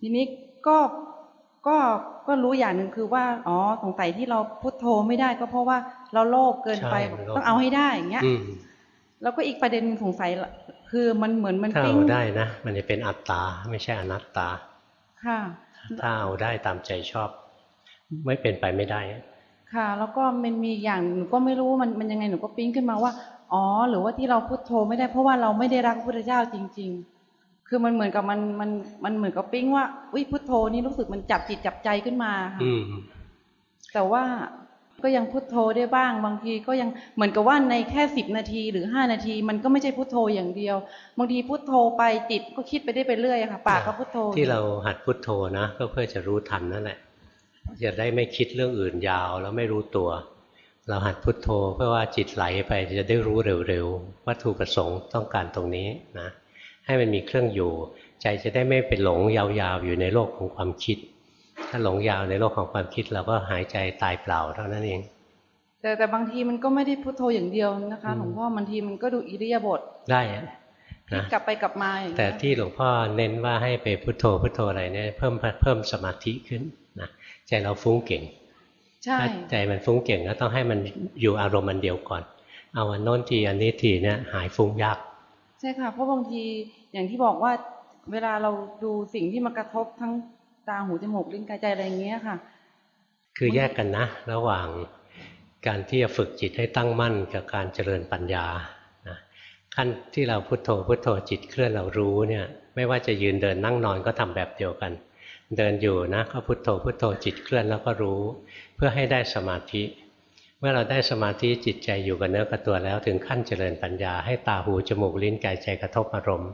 ทีนี้ก็ก็ก็รู้อย่างหนึ่งคือว่าอ๋อสงสัยที่เราพุทโธไม่ได้ก็เพราะว่าเราโลภเกินไปใช่มันโลภต้องเอาให้ได้อย่างเงี้ยอืมแล้วก็อีกประเด็นหนึ่งสงสัยละคือมันเหมือนมันถ้าปิ้งเอาได้นะมันจะเป็นอัตตาไม่ใช่อนัตตา ค่ะ ถ้าเอาได้ตามใจชอบ ไม่เป็นไปไม่ได้ ค่ะ แล้วก็มันมีอย่างหนูก็ไม่รู้มันมันยังไงหนูก็ปิ๊งขึ้นมาว่า อ๋อ หรือว่าที่เราพุทโธไม่ได้เพราะว่าเราไม่ได้รักพระพุทธเจ้าจริง ๆ คือมันเหมือนกับมันมันมันเหมือนกับปิ๊งว่าอุ้ยพุทโธนี่รู้สึกมันจับจิตจับใจขึ้นมาค่ะอืมแต่ว่าก็ยังพุทโธได้บ้าง บางทีก็ยังเหมือนกับว่าในแค่สิบนาทีหรือห้านาที มันก็ไม่ใช่พุทโธอย่างเดียว บางทีพุทโธไปจิตก็คิดไปได้ไปเรื่อยอะค่ะ ปากก็พุทโธ ที่เราหัดพุทโธนะก็เพื่อจะรู้ทันนั่นแหละ จะได้ไม่คิดเรื่องอื่นยาวแล้วไม่รู้ตัว เราหัดพุทโธเพื่อว่าจิตไหลไปจะได้รู้เร็วๆ วัตถุประสงค์ต้องการตรงนี้นะให้มันมีเครื่องอยู่ ใจจะได้ไม่ไปหลงยาวๆ อยู่ในโลกของความคิด ถ้าหลงยาวในโลกของความคิดเราก็หายใจตายเปล่าเท่านั้นเอง แต่แต่บางทีมันก็ไม่ได้พุทโธอย่างเดียวนะคะหลวงพ่อบางทีมันก็ดูอิริยาบถได้คิดนะกลับไปกลับมาอย่างเงี้ยแต่ที่หลวงพ่อเน้นว่าให้ไปพุทโธพุทโธอะไรเนี่ยเพิ่มเพิ่มสมาธิขึ้นนะ ใจเราฟุ้งเก่งใช่ถ้าใจมันฟุ้งเก่งก็ต้องให้มันอยู่อารมณ์มันเดียวก่อน เอาอันโน้นทีอันนี้ทีเนี่ยหายฟุ้งยาก ใช่ค่ะเพราะบางทีอย่างที่บอกว่าเวลาเราดูสิ่งที่มากระทบทั้งตาหูจมูกลิ้นกายใจอะไรอย่างเงี้ยค่ะ คือแยกกันนะ ระหว่างการที่จะฝึกจิตให้ตั้งมั่นกับการเจริญปัญญานะขั้นที่เราพุโทโธพุโทโธจิตเคลื่อนเรารู้เนี่ย ไม่ว่าจะยืนเดินนั่งนอนก็ทำแบบเดียวกัน เดินอยู่นะก็พุโทโธพุโทโธจิตเคลื่อนแล้วก็รู้ เพื่อให้ได้สมาธิ เมื่อเราได้สมาธิจิตใจอยู่กับเนื้อกับตัวแล้วถึงขั้นเจริญปัญญาให้ตาหูจมูกลิ้นกายใจกระทบอารมณ์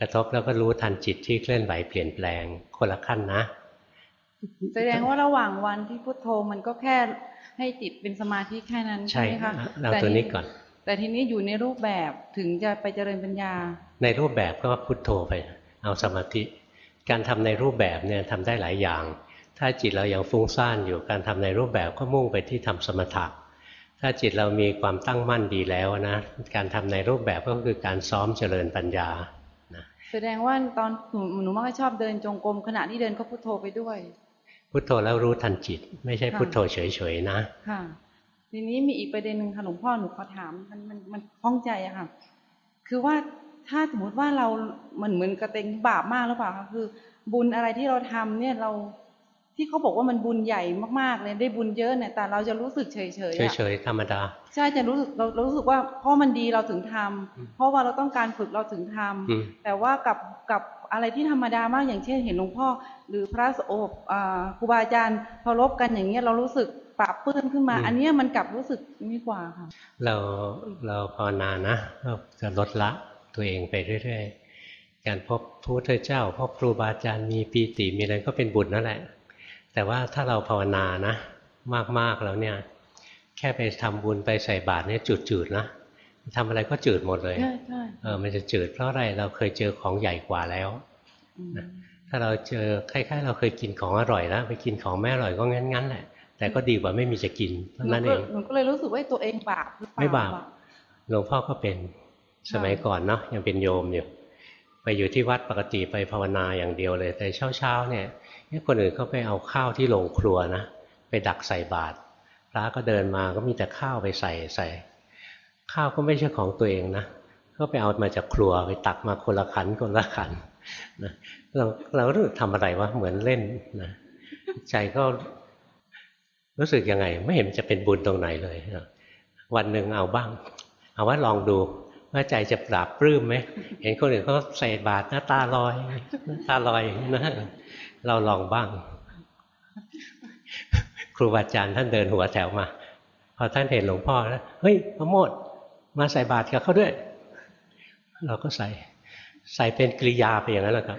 กระทบแล้วก็รู้ทันจิตที่เคลื่อนไหวเปลี่ยนแปลงคนละขั้นนะ แสดงว่าระหว่างวันที่พุทโธมันก็แค่ให้จิตเป็นสมาธิแค่นั้นใช่ใช่ไหมคะเอาตัวนี้ก่อน แต่ทีนี้อยู่ในรูปแบบถึงจะไปเจริญปัญญา ในรูปแบบก็พุทโธไป เอาสมาธิ การทำในรูปแบบเนี่ยทำได้หลายอย่าง ถ้าจิตเรายังฟุ้งซ่านอยู่การทำในรูปแบบก็มุ่งไปที่ทำสมถะถ้าจิตเรามีความตั้งมั่นดีแล้วนะการทำในรูปแบบก็คือการซ้อมเจริญปัญญาแสดงว่าตอนหนูหนูมักจะชอบเดินจงกรมขณะที่เดินก็พุทโธไปด้วย พุทโธแล้วรู้ทันจิต ไม่ใช่ค่ะพุทโธเฉยๆนะค่ะทีนี้มีอีกประเด็นหนึ่งค่ะหลวงพ่อหนูขอถามมันมันมันข้องใจอะค่ะ คือว่า ถ้าสมมติว่าเรามันเหมือนกระเตงบาปมากหรือเปล่าคะคือ บุญอะไรที่เราทำเนี่ยเราที่เขาบอกว่ามันบุญใหญ่มากๆเลยได้บุญเยอะเนี่ยแต่เราจะรู้สึกเฉยๆอะเฉยๆธรรมดา ใช่จะรู้สึกเราเรารู้สึกว่าเพราะมันดีเราถึงทำอืมเพราะว่าเราต้องการฝึกเราถึงทำอืมแต่ว่ากับกับอะไรที่ธรรมดามากอย่างเช่นเห็นหลวงพ่อ หรือพระสงฆ์อ่าครูบาอาจารย์เคารพกันอย่างเงี้ยเรารู้สึกปราบปลื้มขึ้นมา อันเนี้ยมันกลับรู้สึกนี่กว่าค่ะเราเราภาวนานะก็จะลดละ ตัวเองไปเรื่อยๆ การพบพระพุทธเจ้าพบครูบาอาจารย์มีปีติมีอะไรก็เป็นบุญนั่นแหละ แต่ว่าถ้าเราภาวนานะ มากๆแล้วเนี่ย แค่ไปทำบุญไปใส่บาตรเนี่ยจืดๆนะทำอะไรก็จืดหมดเลยใช่ใช่เออมันจะจืดเพราะอะไรเราเคยเจอของใหญ่กว่าแล้วอืมถ้าเราเจอคล้ายๆเราเคยกินของอร่อยแล้วไปกินของไม่อร่อยก็งั้นๆแหละแต่ก็ดีกว่าไม่มีจะกินเท่านั้นเองหนูก็เลยรู้สึกว่าตัวเองบาปหรือเปล่าไม่บาปหลวงพ่อก็เป็น สมัยก่อนเนาะยังเป็นโยมอยู่ ไปอยู่ที่วัดปกติไปภาวนาอย่างเดียวเลย แต่เช้าๆเนี่ยเนี่ยคนอื่นเขาไปเอาข้าวที่โรงครัวนะไปดักใส่บาตรพระก็เดินมาก็มีแต่ข้าวไปใส่ใส่ ข้าวก็ไม่ใช่ของตัวเองนะก็ไปเอามาจากครัวไปตักมาคนละขันคนละขันนะเราเรารู้สึกทำอะไรวะเหมือนเล่นนะใจก็รู้สึกยังไง ไม่เห็นจะเป็นบุญตรงไหนเลยนะวันหนึ่งเอาบ้าง เอาว่าลองดู ว่าใจจะปราบปลื้มไหมเห็นคนอื่นเขาใส่บาตรหน้าตาลอยหน้าตาลอยนะเราลองบ้าง ครูบาอาจารย์ท่านเดินหัวแถวมา พอท่านเห็นหลวงพ่อแล้วเฮ้ยพระโมดมาใส่บาตรกับเขาด้วย เราก็ใส่ใส่เป็นกริยาไปอย่างนั้นแหละครับ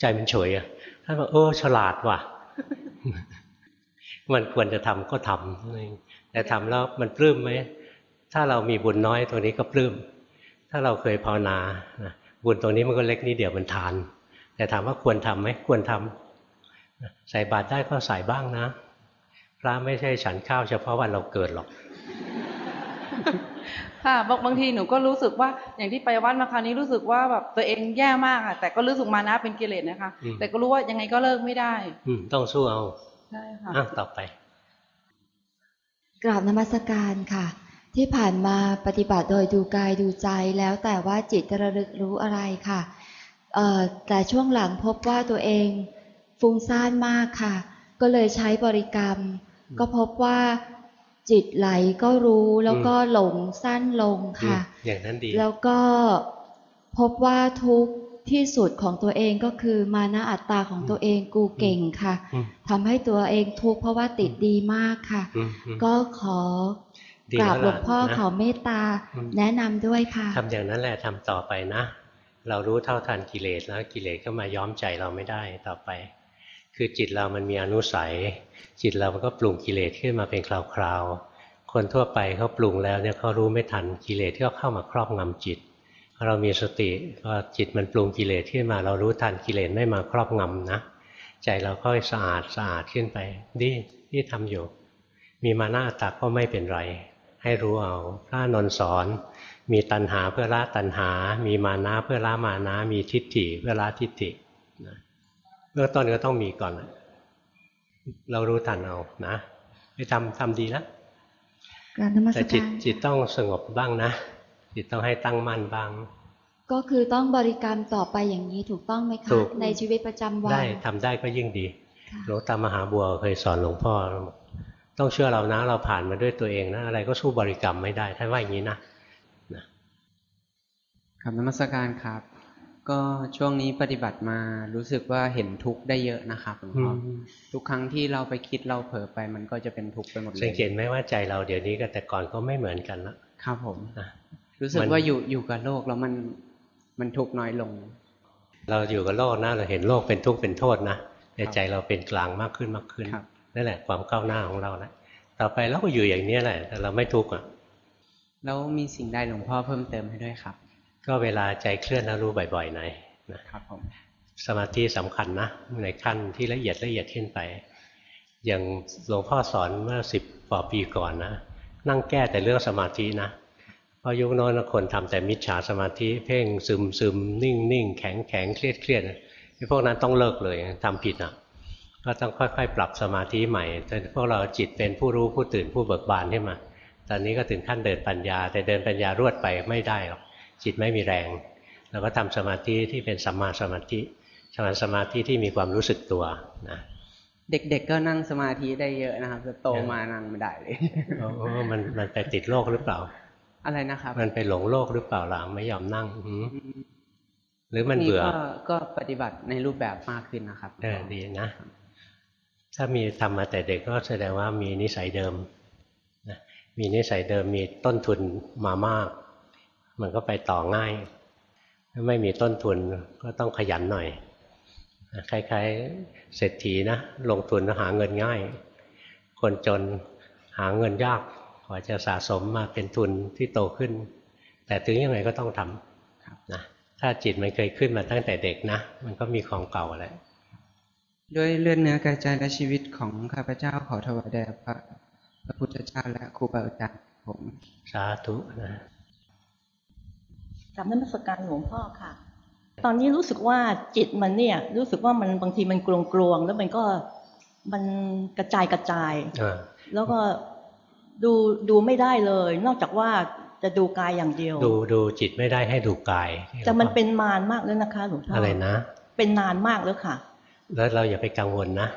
ใจมันเฉยอะท่านบอกเออฉลาดว่ะ มันควรจะทำก็ทำแต่ทำแล้วมันปลื้มไหมถ้าเรามีบุญน้อยตรงนี้ก็ปลื้ม ถ้าเราเคยภาวนานะบุญตรงนี้มันก็เล็กนิดเดียวมันทาน แต่ถามว่าควรทำไหมควรทำใส่บาตรได้ก็ใส่บ้างนะ พระไม่ใช่ฉันข้าวเฉพาะวันเราเกิดหรอกค่ะบางบางทีหนูก็รู้สึกว่าอย่างที่ไปวัดมาคราวนี้รู้สึกว่าแบบตัวเองแย่มากค่ะแต่ก็รู้สึกมานะเป็นกิเลสนะคะอืมแต่ก็รู้ว่ายังไงก็เลิกไม่ได้ อืมต้องสู้เอาใช่ค่ะอะต่อไป กราบนมัสการค่ะ ที่ผ่านมาปฏิบัติโดยดูกายดูใจแล้วแต่ว่าจิตจะระลึกรู้อะไรค่ะเอ่อแต่ช่วงหลังพบว่าตัวเองฟุ้งซ่านมากค่ะ ก็เลยใช้บริกรรม ก็พบว่าจิตไหลก็รู้แล้วก็หลงสั้นลงค่ะอืมอย่างนั้นดี แล้วก็พบว่าทุกข์ที่สุดของตัวเองก็คือมานะอัตตาของตัวเองกูเก่งค่ะอืมทำให้ตัวเองทุกข์เพราะว่าติดดีมากค่ะอืมอืมก็ขอดี กราบหลแล้ววล่ะงพ่อนะขอเมตตาอืมแนะนำด้วยค่ะทำอย่างนั้นแหละทำต่อไปนะ เรารู้เท่าทันกิเลสแล้วกิเลสก็มาย้อมใจเราไม่ได้ต่อไป คือจิตเรามันมีอนุสัย จิตเรามันก็ปรุงกิเลสขึ้นมาเป็นคราวๆคนทั่วไปเขาปรุงแล้วเนี่ยเขารู้ไม่ทันกิเลสที่เข้ามาครอบงำจิตพอเรามีสติพอจิตมันปรุงกิเลสขึ้นมา เรารู้ทันกิเลสไม่มาครอบงำนะใจเราค่อยสะอาดสะอาดขึ้นไปดีที่ทำอยู่ มีมานะอัตตาก็ไม่เป็นไร ให้รู้เอาพระนนท์สอน มีตัณหาเพื่อละตัณหา มีมานะเพื่อละมานะ มีทิฏฐิเพื่อละทิฏฐินะเบื้องต้นก็ต้องมีก่อนนะเรารู้ทันเอานะไปทำทำดีแล้วการนมัสแต่จิตการจิตต้องสงบบ้างนะ จิตต้องให้ตั้งมั่นบ้าง ก็คือต้องบริกรรมต่อไปอย่างนี้ถูกต้องไหมถูคะกในชีวิตประจำวันได้ทำได้ก็ยิ่งดีค่ะหลวงตามหาบัวเคยสอนหลวงพ่อ ต้องเชื่อเรานะ เราผ่านมาด้วยตัวเองนะ อะไรก็สู้บริกรรมไม่ได้ท่านว่าอย่างนี้นะครับนมัสการครับ ก็ช่วงนี้ปฏิบัติมารู้สึกว่าเห็นทุกข์ได้เยอะนะครับหลวงพ่ออมทุกครั้งที่เราไปคิดเราเผลอไป มันก็จะเป็นทุกข์ไปหมดเลยสังเกตไหมว่าใจเราเดี๋ยวนี้กับแต่ก่อนก็ไม่เหมือนกันละครับผมนะรู้สึกมันว่าอยู่อยู่กับโลกแล้วมันมันทุกข์น้อยลง เราอยู่กับโลกนะเราเห็นโลกเป็นทุกข์เป็นโทษนะแต่ใจเราเป็นกลางมากขึ้นมากขึ้นครับ นั่นแหละความก้าวหน้าของเรานะต่อไปเราก็อยู่อย่างนี้แหละ แต่เราไม่ทุกข์อะแล้วมีสิ่งใดหลวงพ่อเพิ่มเติมให้ด้วยครับ ก็เวลาใจเคลื่อนแล้วรู้บ่อยๆหน่อยนะครับผมสมาธิสำคัญนะในขั้นที่ละเอียดละเอียดขึ้นไป อย่างหลวงพ่อสอนเมื่อสิบกว่าปีก่อนนะนั่งแก้แต่เรื่องสมาธินะเพราะยุคโน้นคนทำแต่มิจฉาสมาธิ เพ่งซึมซึมนิ่งนิ่งแข็งแข็งเครียดเครียดไอ้พวกนั้นต้องเลิกเลยทำผิดอะ ก็ต้องค่อยๆ ปรับสมาธิใหม่จนพวกเราจิตเป็นผู้รู้ผู้ตื่นผู้เบิกบานขึ้นมา ตอนนี้ก็ถึงขั้นเดินปัญญา แต่เดินปัญญารวดไปไม่ได้หรอกจิตไม่มีแรงเราก็ทำสมาธิที่เป็นสัมมาสมาธิสมาสมาธิที่มีความรู้สึกตัวนะเด็กๆก็นั่งสมาธิได้เยอะนะครับแต่โตมานั่งไม่ได้เลยโอ้โอ้มันมันไปติดโลกหรือเปล่า อะไรนะครับมันไปหลงโลกหรือเปล่าล่ะไม่ยอมนั่งหือหรือมันเบื่อก็ก็ปฏิบัติในรูปแบบมากขึ้นนะครับเออดีนะ ถ้ามีทำมาแต่เด็กก็แสดงว่ามีนิสัยเดิมนะมีนิสัยเดิมมีต้นทุนมามาก มันก็ไปต่อง่าย ถ้าไม่มีต้นทุนก็ต้องขยันหน่อยคล้ายๆเศรษฐีนะลงทุนหาเงินง่าย คนจนหาเงินยากกว่าจะสะสมมาเป็นทุนที่โตขึ้น แต่ถึงยังไงก็ต้องทำนะถ้าจิตมันเคยขึ้นมาตั้งแต่เด็กนะ มันก็มีของเก่าแหละ ด้วยเลือดเนื้อกายใจและชีวิตของข้าพเจ้าขอถวายแด่พระพระพุทธเจ้าและครูบาอาจารย์ผมสาธุนะกับนมัสการหลวงพ่อค่ะ ตอนนี้รู้สึกว่าจิตมันเนี่ย รู้สึกว่ามันบางทีมันกลวงกลวงๆแล้วมันก็มันกระจายกระจายอ่าแล้วก็ดูดูไม่ได้เลย นอกจากว่าจะดูกายอย่างเดียว ดูดูจิตไม่ได้ให้ดูกาย แต่มันเป็นมารมากแล้วนะคะหลวงพ่ออะไรนะ เป็นนานมากแล้วค่ะ แล้วเราอย่าไปกังวลนะ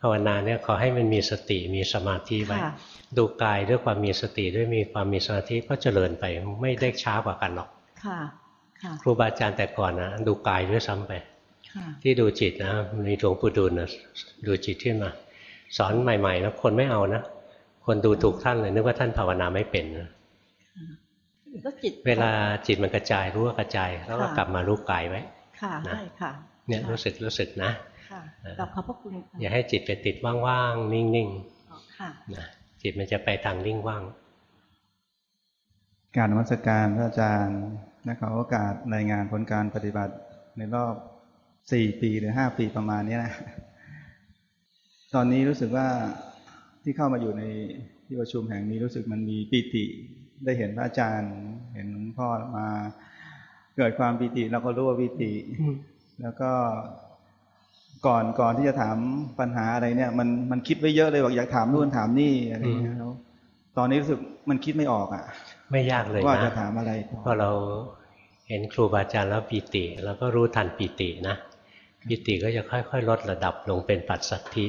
ภาวนาเนี่ยขอให้มันมีสติมีสมาธิไว้ค่ะดูกายด้วยความมีสติด้วยมีความมีสมาธิก็เจริญไปไม่ได้ช้ากว่ากันหรอกค่ะค่ะครูบาอาจารย์แต่ก่อนนะดูกายด้วยซ้ำไปค่ะที่ดูจิตนะมีหลวงปู่ดูลนะดูจิตขึ้นมาสอนใหม่ๆนะคนไม่เอานะคนดูถูกท่านเลยนึกว่าท่านภาวนาไม่เป็นนะแล้วจิตเวลาจิตมันกระจายรู้ว่ากระจาย แล้วก็ค่ะกลับมารู้กายไว้ค่ะนะได้ค่ะ เนี่ยค่ะรู้สึกรู้สึกนะ ค่ะเออกับขอบพระคุณค่ะอย่าให้จิตไปติดว่างๆ นิ่งอ๋อค่ะๆนะจิตมันจะไปทางนิ่งว่าง การนมัสการพระอาจารย์และขอโอกาสรายงานผลการปฏิบัติในรอบสี่ปีหรือห้าปีประมาณเนี้ยนะ ตอนนี้รู้สึกว่าที่เข้ามาอยู่ในที่ประชุมแห่งนี้รู้สึกมันมีปิติ ได้เห็นพระอาจารย์ เห็นหลวงพ่อมา เกิดความปิติเราก็รู้ว่าปิติ แล้วก็ ก่อนก่อนที่จะถามปัญหาอะไรเนี่ย มันมันคิดไว้เยอะเลยบอกอยากถามนู่นถามนี่อะไรอย่างเงี้ยแล้วตอนนี้รู้สึกมันคิดไม่ออกอะ ไม่ยากเลยว่านะจะถามอะไรต่อพอเราเห็นครูบาอาจารย์แล้วปีติเราก็รู้ทันปีตินะปีติก็จะค่อยๆ ลดระดับลงเป็นปัจสัทธิ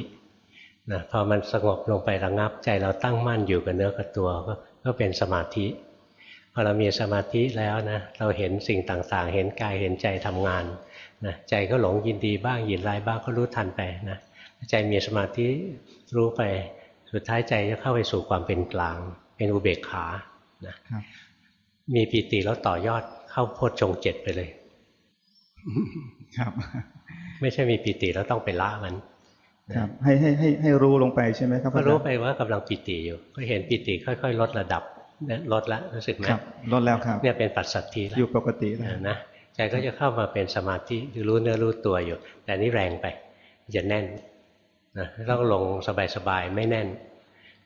นะพอมันสงบลงไประงับใจเราตั้งมั่นอยู่กับเนื้อกับตัวก็ก็เป็นสมาธิ พพอเรามีสมาธิแล้วนะเราเห็นสิ่งต่างๆ เห็นกายเห็นใจทำงานนะใจก็หลงยินดีบ้างยินร้ายบ้างก็รู้ทันไปนะใจมีสมาธิรู้ไปสุดท้ายใจจะเข้าไปสู่ความเป็นกลาง เป็นอุเบกขานะมีปีติแล้วต่อยอดเข้าโพชฌงเจ็ดไปเลย ครับ ไม่ใช่มีปีติแล้วต้องไปละมันครับให้ให้ให้ให้รู้ลงไปใช่ไหมครับก็รู้ไปว่ากำลังปีติอยู่ ก็เห็นปีติค่อย ๆ ลดระดับเนี่ย ลดละรู้สึกไหมครับลดแล้วครับเนี่ยเป็นปัจสัตทีแล้วอยู่ปกติแล้วนะใจก็จะเข้ามาเป็นสมาธิคือรู้เนื้อรู้ตัวอยู่ แต่นี่แรงไปจะแน่นนะต้องลงสบายๆไม่แน่น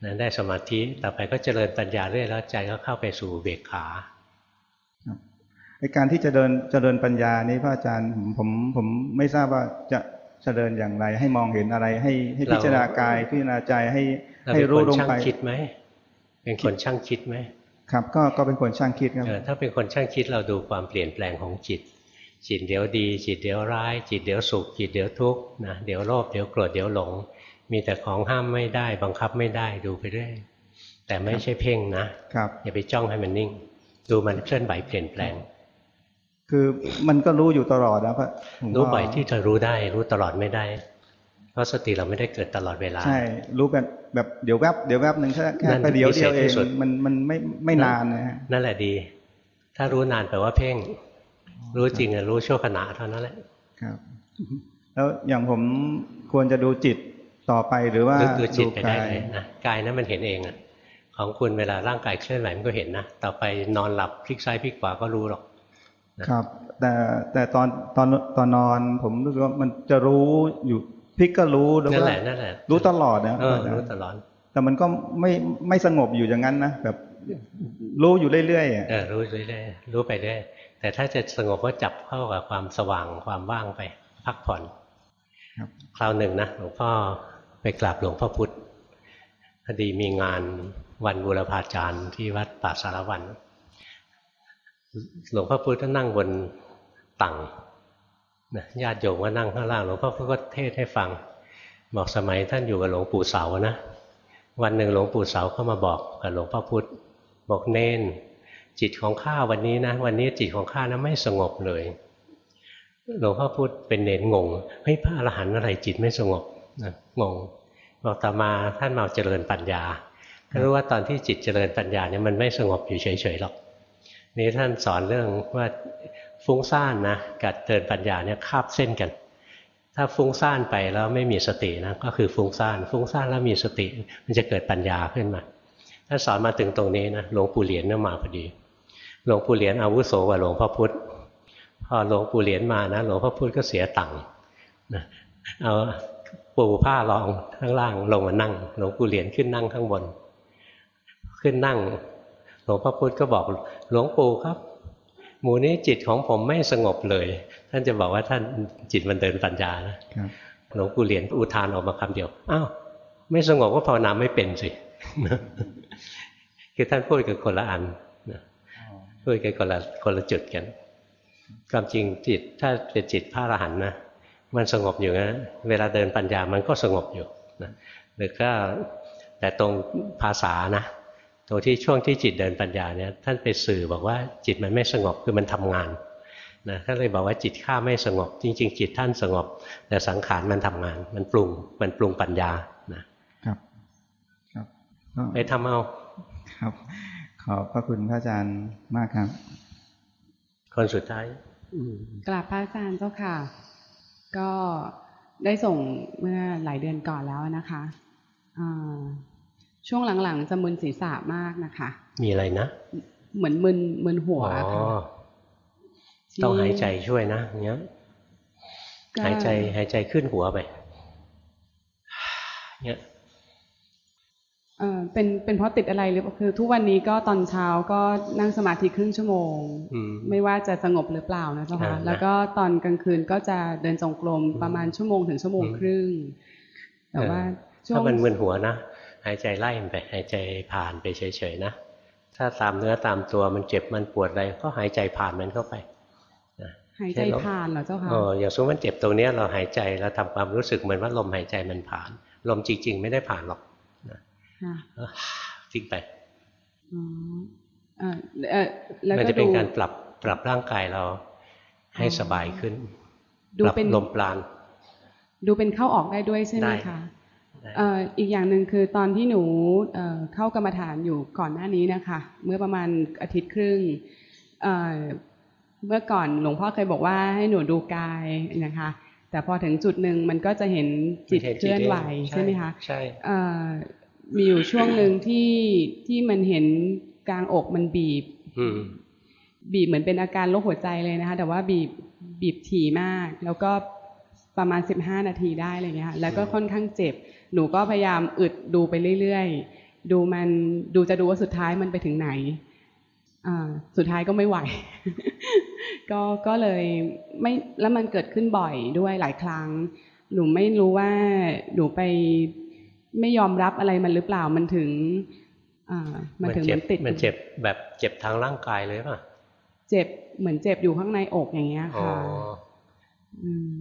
นะได้สมาธิต่อไปก็เจริญปัญญาเรื่อยแล้วใจก็เข้าไปสู่เบกขาในการที่จะเดินเจริญปัญญานี้พระอาจารย์ผมผมผมไม่ทราบว่าจะเจริญอย่างไร ให้มองเห็นอะไรให้ให้พิจารณากายพิจารณาใจให้เราให้เป็นรู้คนลงช่างไปคิดไหม เป็นคนช่างคิดไหมครับ ก็ก็เป็นคนช่างคิดครับเออถ้าเป็นคนช่างคิดเราดูความเปลี่ยนแปลงของจิต จิตเดี๋ยวดี จิตเดี๋ยวร้าย จิตเดี๋ยวสุข จิตเดี๋ยวทุกข์นะเดี๋ยวโลภเดี๋ยวโกรธเดี๋ยวหลง มีแต่ของห้ามไม่ได้ บังคับไม่ได้ดูไปเรื่อยแต่ไม่ใช่เพ่งนะครับอย่าไปจ้องให้มันนิ่ง ดูมันเคลื่อนไหวเปลี่ยนแปลง คือมันก็รู้อยู่ตลอดนะพระหลวงพ่รู้บ่อยที่จะรู้ได้ รู้ตลอดไม่ได้เพ ราะสติเราไม่ได้เกิดตลอดเวลา ใช่ รู้แบบแบบเดี๋ยวแวบเดี๋ยวแวบหนึ่งแค่แค่นั่นประเดี๋ยวเดียวพิเศษเอที่งสุดมันมันไม่ไม่นานนะฮะนั่นแหละดี ถ้ารู้นานแปลว่าเพ่ง รู้จริงอะรู้ชั่วขณะเท่านั้นแหละครับ แล้วอย่างผมควรจะดูจิตต่อไปหรือว่าดูดูจิตไปได้กายเลยนะกายนั้นมันเห็นเองอะของคุณเวลาร่างกายเคลื่อนไหวมันก็เห็นนะต่อไปนอนหลับพลิกซ้ายพลิกขวาก็รู้หรอกครับ แต่แต่ตอนตอนตอนนอนผมรู้สึกว่ามันจะรู้อยู่ พลิกก็รู้แล้วนั่ก็นแหละนั่นแหละรู้ตลอดนะเอออาจารย์รู้ตลอด แต่มันก็ไม่ไม่สงบอยู่อย่างนั้นนะแบบรู้อยู่เรื่อยๆอะเออรู้เรื่อยๆรู้ไปเรื่อยแต่ถ้าจะสงบก็จับเข้ากับความสว่างความว่างไป พักผ่อนครับคราวหนึ่งนะหลวงพ่อไปกราบหลวงพ่อพุธพอดีมีงานวันบุรพาจารย์ที่วัดป่าสารวัน หลวงพ่อพุธก็นั่งบนตัง นะญาติโยมก็นั่งข้างล่างหลวงพ่อก็เทศให้ฟัง บอกสมัยท่านอยู่กับหลวงปู่เสานะ วันหนึ่งหลวงปู่เสาเข้ามาบอกกับหลวงพ่อพุธบอกเน้นจิตของข้าวันนี้นะ วันนี้จิตของข้านะไม่สงบเลยหลวงพ่อพูดเป็นเน้นงงเฮ้ยพระอรหันต์อะไรจิตไม่สงบนะงงบอกต่อมาท่านมาเจริญปัญญาท่านรู้ว่าตอนที่จิตเจริญปัญญาเนี่ยมันไม่สงบอยู่เฉยๆหรอกนี่ท่านสอนเรื่องว่า ฟุ้งซ่านนะกับเจริญปัญญาเนี่ยคาบเส้นกัน ถ้าฟุ้งซ่านไปแล้วไม่มีสตินะก็คือฟุ้งซ่าน ฟุ้งซ่านแล้วมีสติ มันจะเกิดปัญญาขึ้นมาท่าสอนมาถึงตรงนี้นะหลวงปู่เหรียญเนี่ยมาพอดีหลวงปู่เหรียญอาวุโสกว่าหลวงพ่อพุธพอหลวงปู่เหรียญมานะหลวงพ่อพุธก็เสียตังค์นะเอาปูผ้ารองข้างล่างลงมานั่ง หลวงปู่เหรียญขึ้นนั่งข้างบน ขึ้นนั่ง หลวงพ่อพุธก็บอกหลวงปู่ครับ หมู่นี้จิตของผมไม่สงบเลย ท่านจะบอกว่าท่านจิตมันเดินปัญญานะหลวงปู่เหรียญอุทานออกมาคำเดียวอ้าวไม่สงบก็ภาวนาไม่เป็นสิคือท่านพูดกันคนละอันนะพูดกันคนละคนละจุดกันความจริงจิตถ้าเป็นจิตพระอรหันต์นะมันสงบอยู่นะเวลาเดินปัญญามันก็สงบอยู่นะหรือก็แต่ตรงภาษานะ ตรงที่ช่วงที่จิตเดินปัญญาเนี่ยท่านไปสื่อบอกว่าจิตมันไม่สงบคือมันทำงานนะท่านเลยบอกว่าจิตข้าไม่สงบ จริง ๆ จิตท่านสงบ แต่สังขารมันทำงาน มันปรุงมันปรุงปัญญานะครับครับไปทำเอาครับ ขอบพระคุณพระอาจารย์มากครับ คนสุดท้ายกราบพระอาจารย์เจ้าค่ะ ก็ได้ส่งเมื่อหลายเดือนก่อนแล้วนะคะอ่า ช่วงหลังๆ จะมึนศีรษะมากนะคะ มีอะไรนะ เหมือนมึนมึนหัวอ๋อค่ะต้องหายใจช่วยนะเนี้ยก็หายใจหายใจขึ้นหัวไปเนี้ยเออเป็นเป็นเพราะติดอะไรหรือเปล่าคือ ทุกวันนี้ก็ตอนเช้าก็นั่งสมาธิครึ่งชั่วโมงอืมไม่ว่าจะสงบหรือเปล่านะเจ้าค่ะอ่านะแล้วก็ตอนกลางคืนก็จะเดินจงกรมประมาณชั่วโมงถึงชั่วโมงครึ่ง แต่ว่าเออช่วงถ้ามันมึนหัวนะ หายใจไล่มันไปหายใจผ่านไปเฉยๆนะถ้าตามเนื้อตามตัวมันเจ็บมันปวดอะไรก็หายใจผ่านมันเข้าไปนะหายใจผ่านเหรอเจ้าค่ะเอออย่างสมมติมันเจ็บตรงเนี้ยเราหายใจเราทำความรู้สึกเหมือนว่าลมหายใจมันผ่าน ลมจริง ๆ ไม่ได้ผ่านหรอกค่ะทิ้งไปอ๋อเอ่อเอ่อแล้วมันก็จะเป็นดูการปรับปรับร่างกายเราให้สบายขึ้น ดูปรับเป็นลมปราณดูเป็นเข้าออกได้ด้วยใช่ไหมได้คะได้เอ่ออีกอย่างหนึ่งคือตอนที่หนูเอ่อเข้ากรรมฐานอยู่ก่อนหน้านี้นะคะ เมื่อประมาณอาทิตย์ครึ่งเอ่อเมื่อก่อนหลวงพ่อเคยบอกว่าให้หนูดูกายนะคะ แต่พอถึงจุดหนึ่งมันก็จะเห็นจิตมันเห็นเคลื่อนไหวจิตเองใช่ไหมคะใช่เอ่อมีอยู่ช่วงหนึ่งที่ที่มันเห็นกลางอกมันบีบอืมบีบเหมือนเป็นอาการโรคหัวใจเลยนะคะ แต่ว่าบีบบีบถี่มาก แล้วก็ ประมาณสิบห้านาทีได้อะไรเงี้ยค่ะแล้วก็ค่อนข้างเจ็บ หนูก็พยายามอึดดูไปเรื่อยๆ ดูมันดูจะดูว่าสุดท้ายมันไปถึงไหนอ่าสุดท้ายก็ไม่ไหว ก็ก็เลยไม่แล้วมันเกิดขึ้นบ่อยด้วยหลายครั้ง หนูไม่รู้ว่าหนูไปไม่ยอมรับอะไรมันหรือเปล่ามันถึงอ่ามันถึงเจ็มับนติดมันเจ็บแบบเจ็บทางร่างกายเลยป่ะ เจ็บเหมือนเจ็บอยู่ข้างในอกอย่างเงี้ยอ๋อค่ะอืม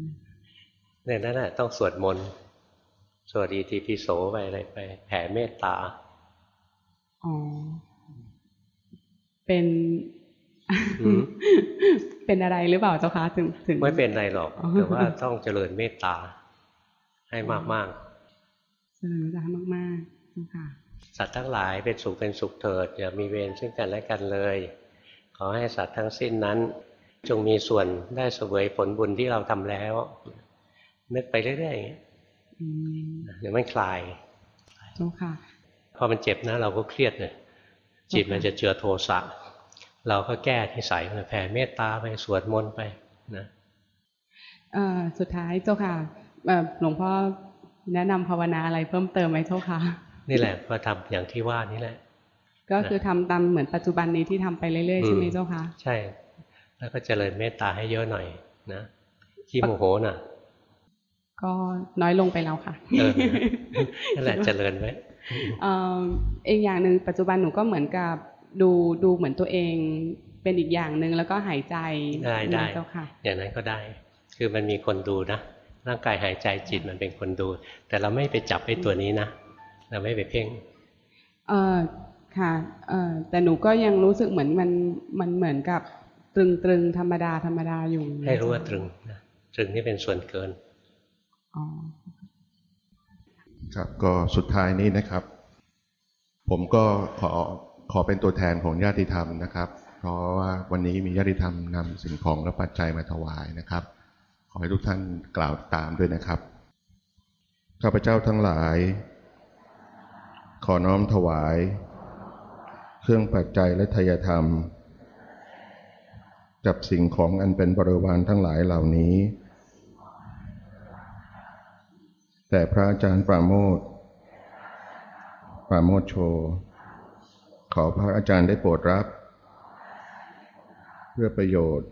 เนี่ยนั่นแหละต้องสวดมนต์สวดอีทีปิโสไปอะไรไป แผ่เมตตาอ๋อเป็นหืมเป็นอะไรหรือเปล่าเจ้าคะถึงถึงไม่เป็นไรหรอกอ๋อแต่ว่าต้องเจริญเมตตา ให้มากเจริญใจมากๆเจ้าค่ะๆสัตว์ทั้งหลายเป็นสุขเป็นสุขเถิดอย่ามีเวรซึ่งกันและกันเลย ขอให้สัตว์ทั้งสิ้นนั้น จงมีส่วนได้เสวยผลบุญที่เราทำแล้ว นึกไปเรื่อยๆอย่างเงี้ยอืมเดี๋ยวมันคลายเจ้าค่ะพอมันเจ็บนะ เราก็เครียดเนี่ยจิตมันจะเจือโทสะเราก็แก้ที่ใส่แผ่เมตตาไปสวดมนต์ไปนะเอ่อสุดท้ายเจ้าค่ะเอ่อหลวงพ่อแนะนำภาวนาอะไรเพิ่มเติมไหมเจ้าค่ะ นี่แหละก็ทำอย่างที่ว่านี่แหละ ก็คือทำตามเหมือนปัจจุบันนี้ที่ทำไปเรื่อยๆใช่ไหมเจ้าค่ะ ใช่ แล้วก็เจริญเมตตาให้เยอะหน่อยนะขี้โมโหน่ะ ก็น้อยลงไปแล้วค่ะเออนั่นแหละเจริญไว้เอ่ออีกอย่างหนึ่งปัจจุบันหนูก็เหมือนกับดูดูเหมือนตัวเองเป็นอีกอย่างหนึ่งแล้วก็หายใจได้ได้นะเจ้าค่ะอย่างนั้นก็ได้ คือมันมีคนดูนะร่างกายหายใจจิตมันเป็นคนดู แต่เราไม่ไปจับไอ้ตัวนี้นะเราไม่ไปเพ่งเออค่ะเออแต่หนูก็ยังรู้สึกเหมือนมันมันเหมือนกับตรึงตรึงธรรมดาธรรมดาอยู่ ให้รู้ว่าตรึงนะตรึงนี่เป็นส่วนเกินอ๋อ ครับก็สุดท้ายนี้นะครับ ผมก็ขอขอเป็นตัวแทนของญาติธรรมนะครับ เพราะว่าวันนี้มีญาติธรรมนำสิ่งของและปัจจัยมาถวายนะครับ ขอให้ทุกท่านกล่าวตามด้วยนะครับข้าพเจ้าทั้งหลาย ขอน้อมถวาย เครื่องปัจจัยและทายธรรม กับสิ่งของอันเป็นบริวารทั้งหลายเหล่านี้ แต่พระอาจารย์ปราโมทปราโมทโช ขอพระอาจารย์ได้โปรดรับ เพื่อประโยชน์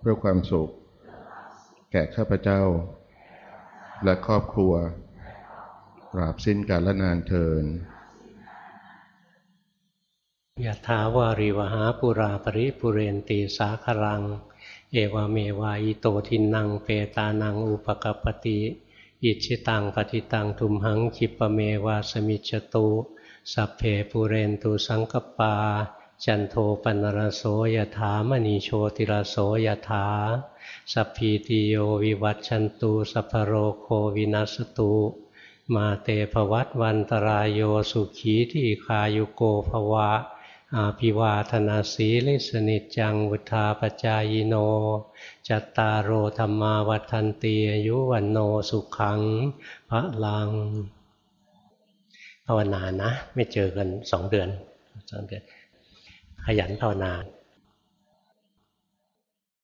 เพื่อความสุข แก่ข้าพเจ้า และครอบครัวตราบสิ้นกาลนานเทินยะถาวาริวหาปุราปริปุเรนตีสาครัง เอวเมวายโตทินังเปตานังอุปกปติ อิชิตังปฏิตังทุมหังคิปะเมวาสมิจตุสัพเพปุเรนตุสังกปา จันโทปนรโสยถามณีโชติรโสยถาสัพพีติโยวิวัตชันตุสัพพโรโควินัสตุมาเตภวัตวันตรายโยสุขีที่คายุโกภวะ อาภิวาธนาสีลิสนิจจังวุธาปจายโน จัตตารโอธรรมาวัฏันตีอายุวันโนสุขังพระลังภาวนานะ ไม่เจอกันสองเดือนสองเดือน ขยันภาวนา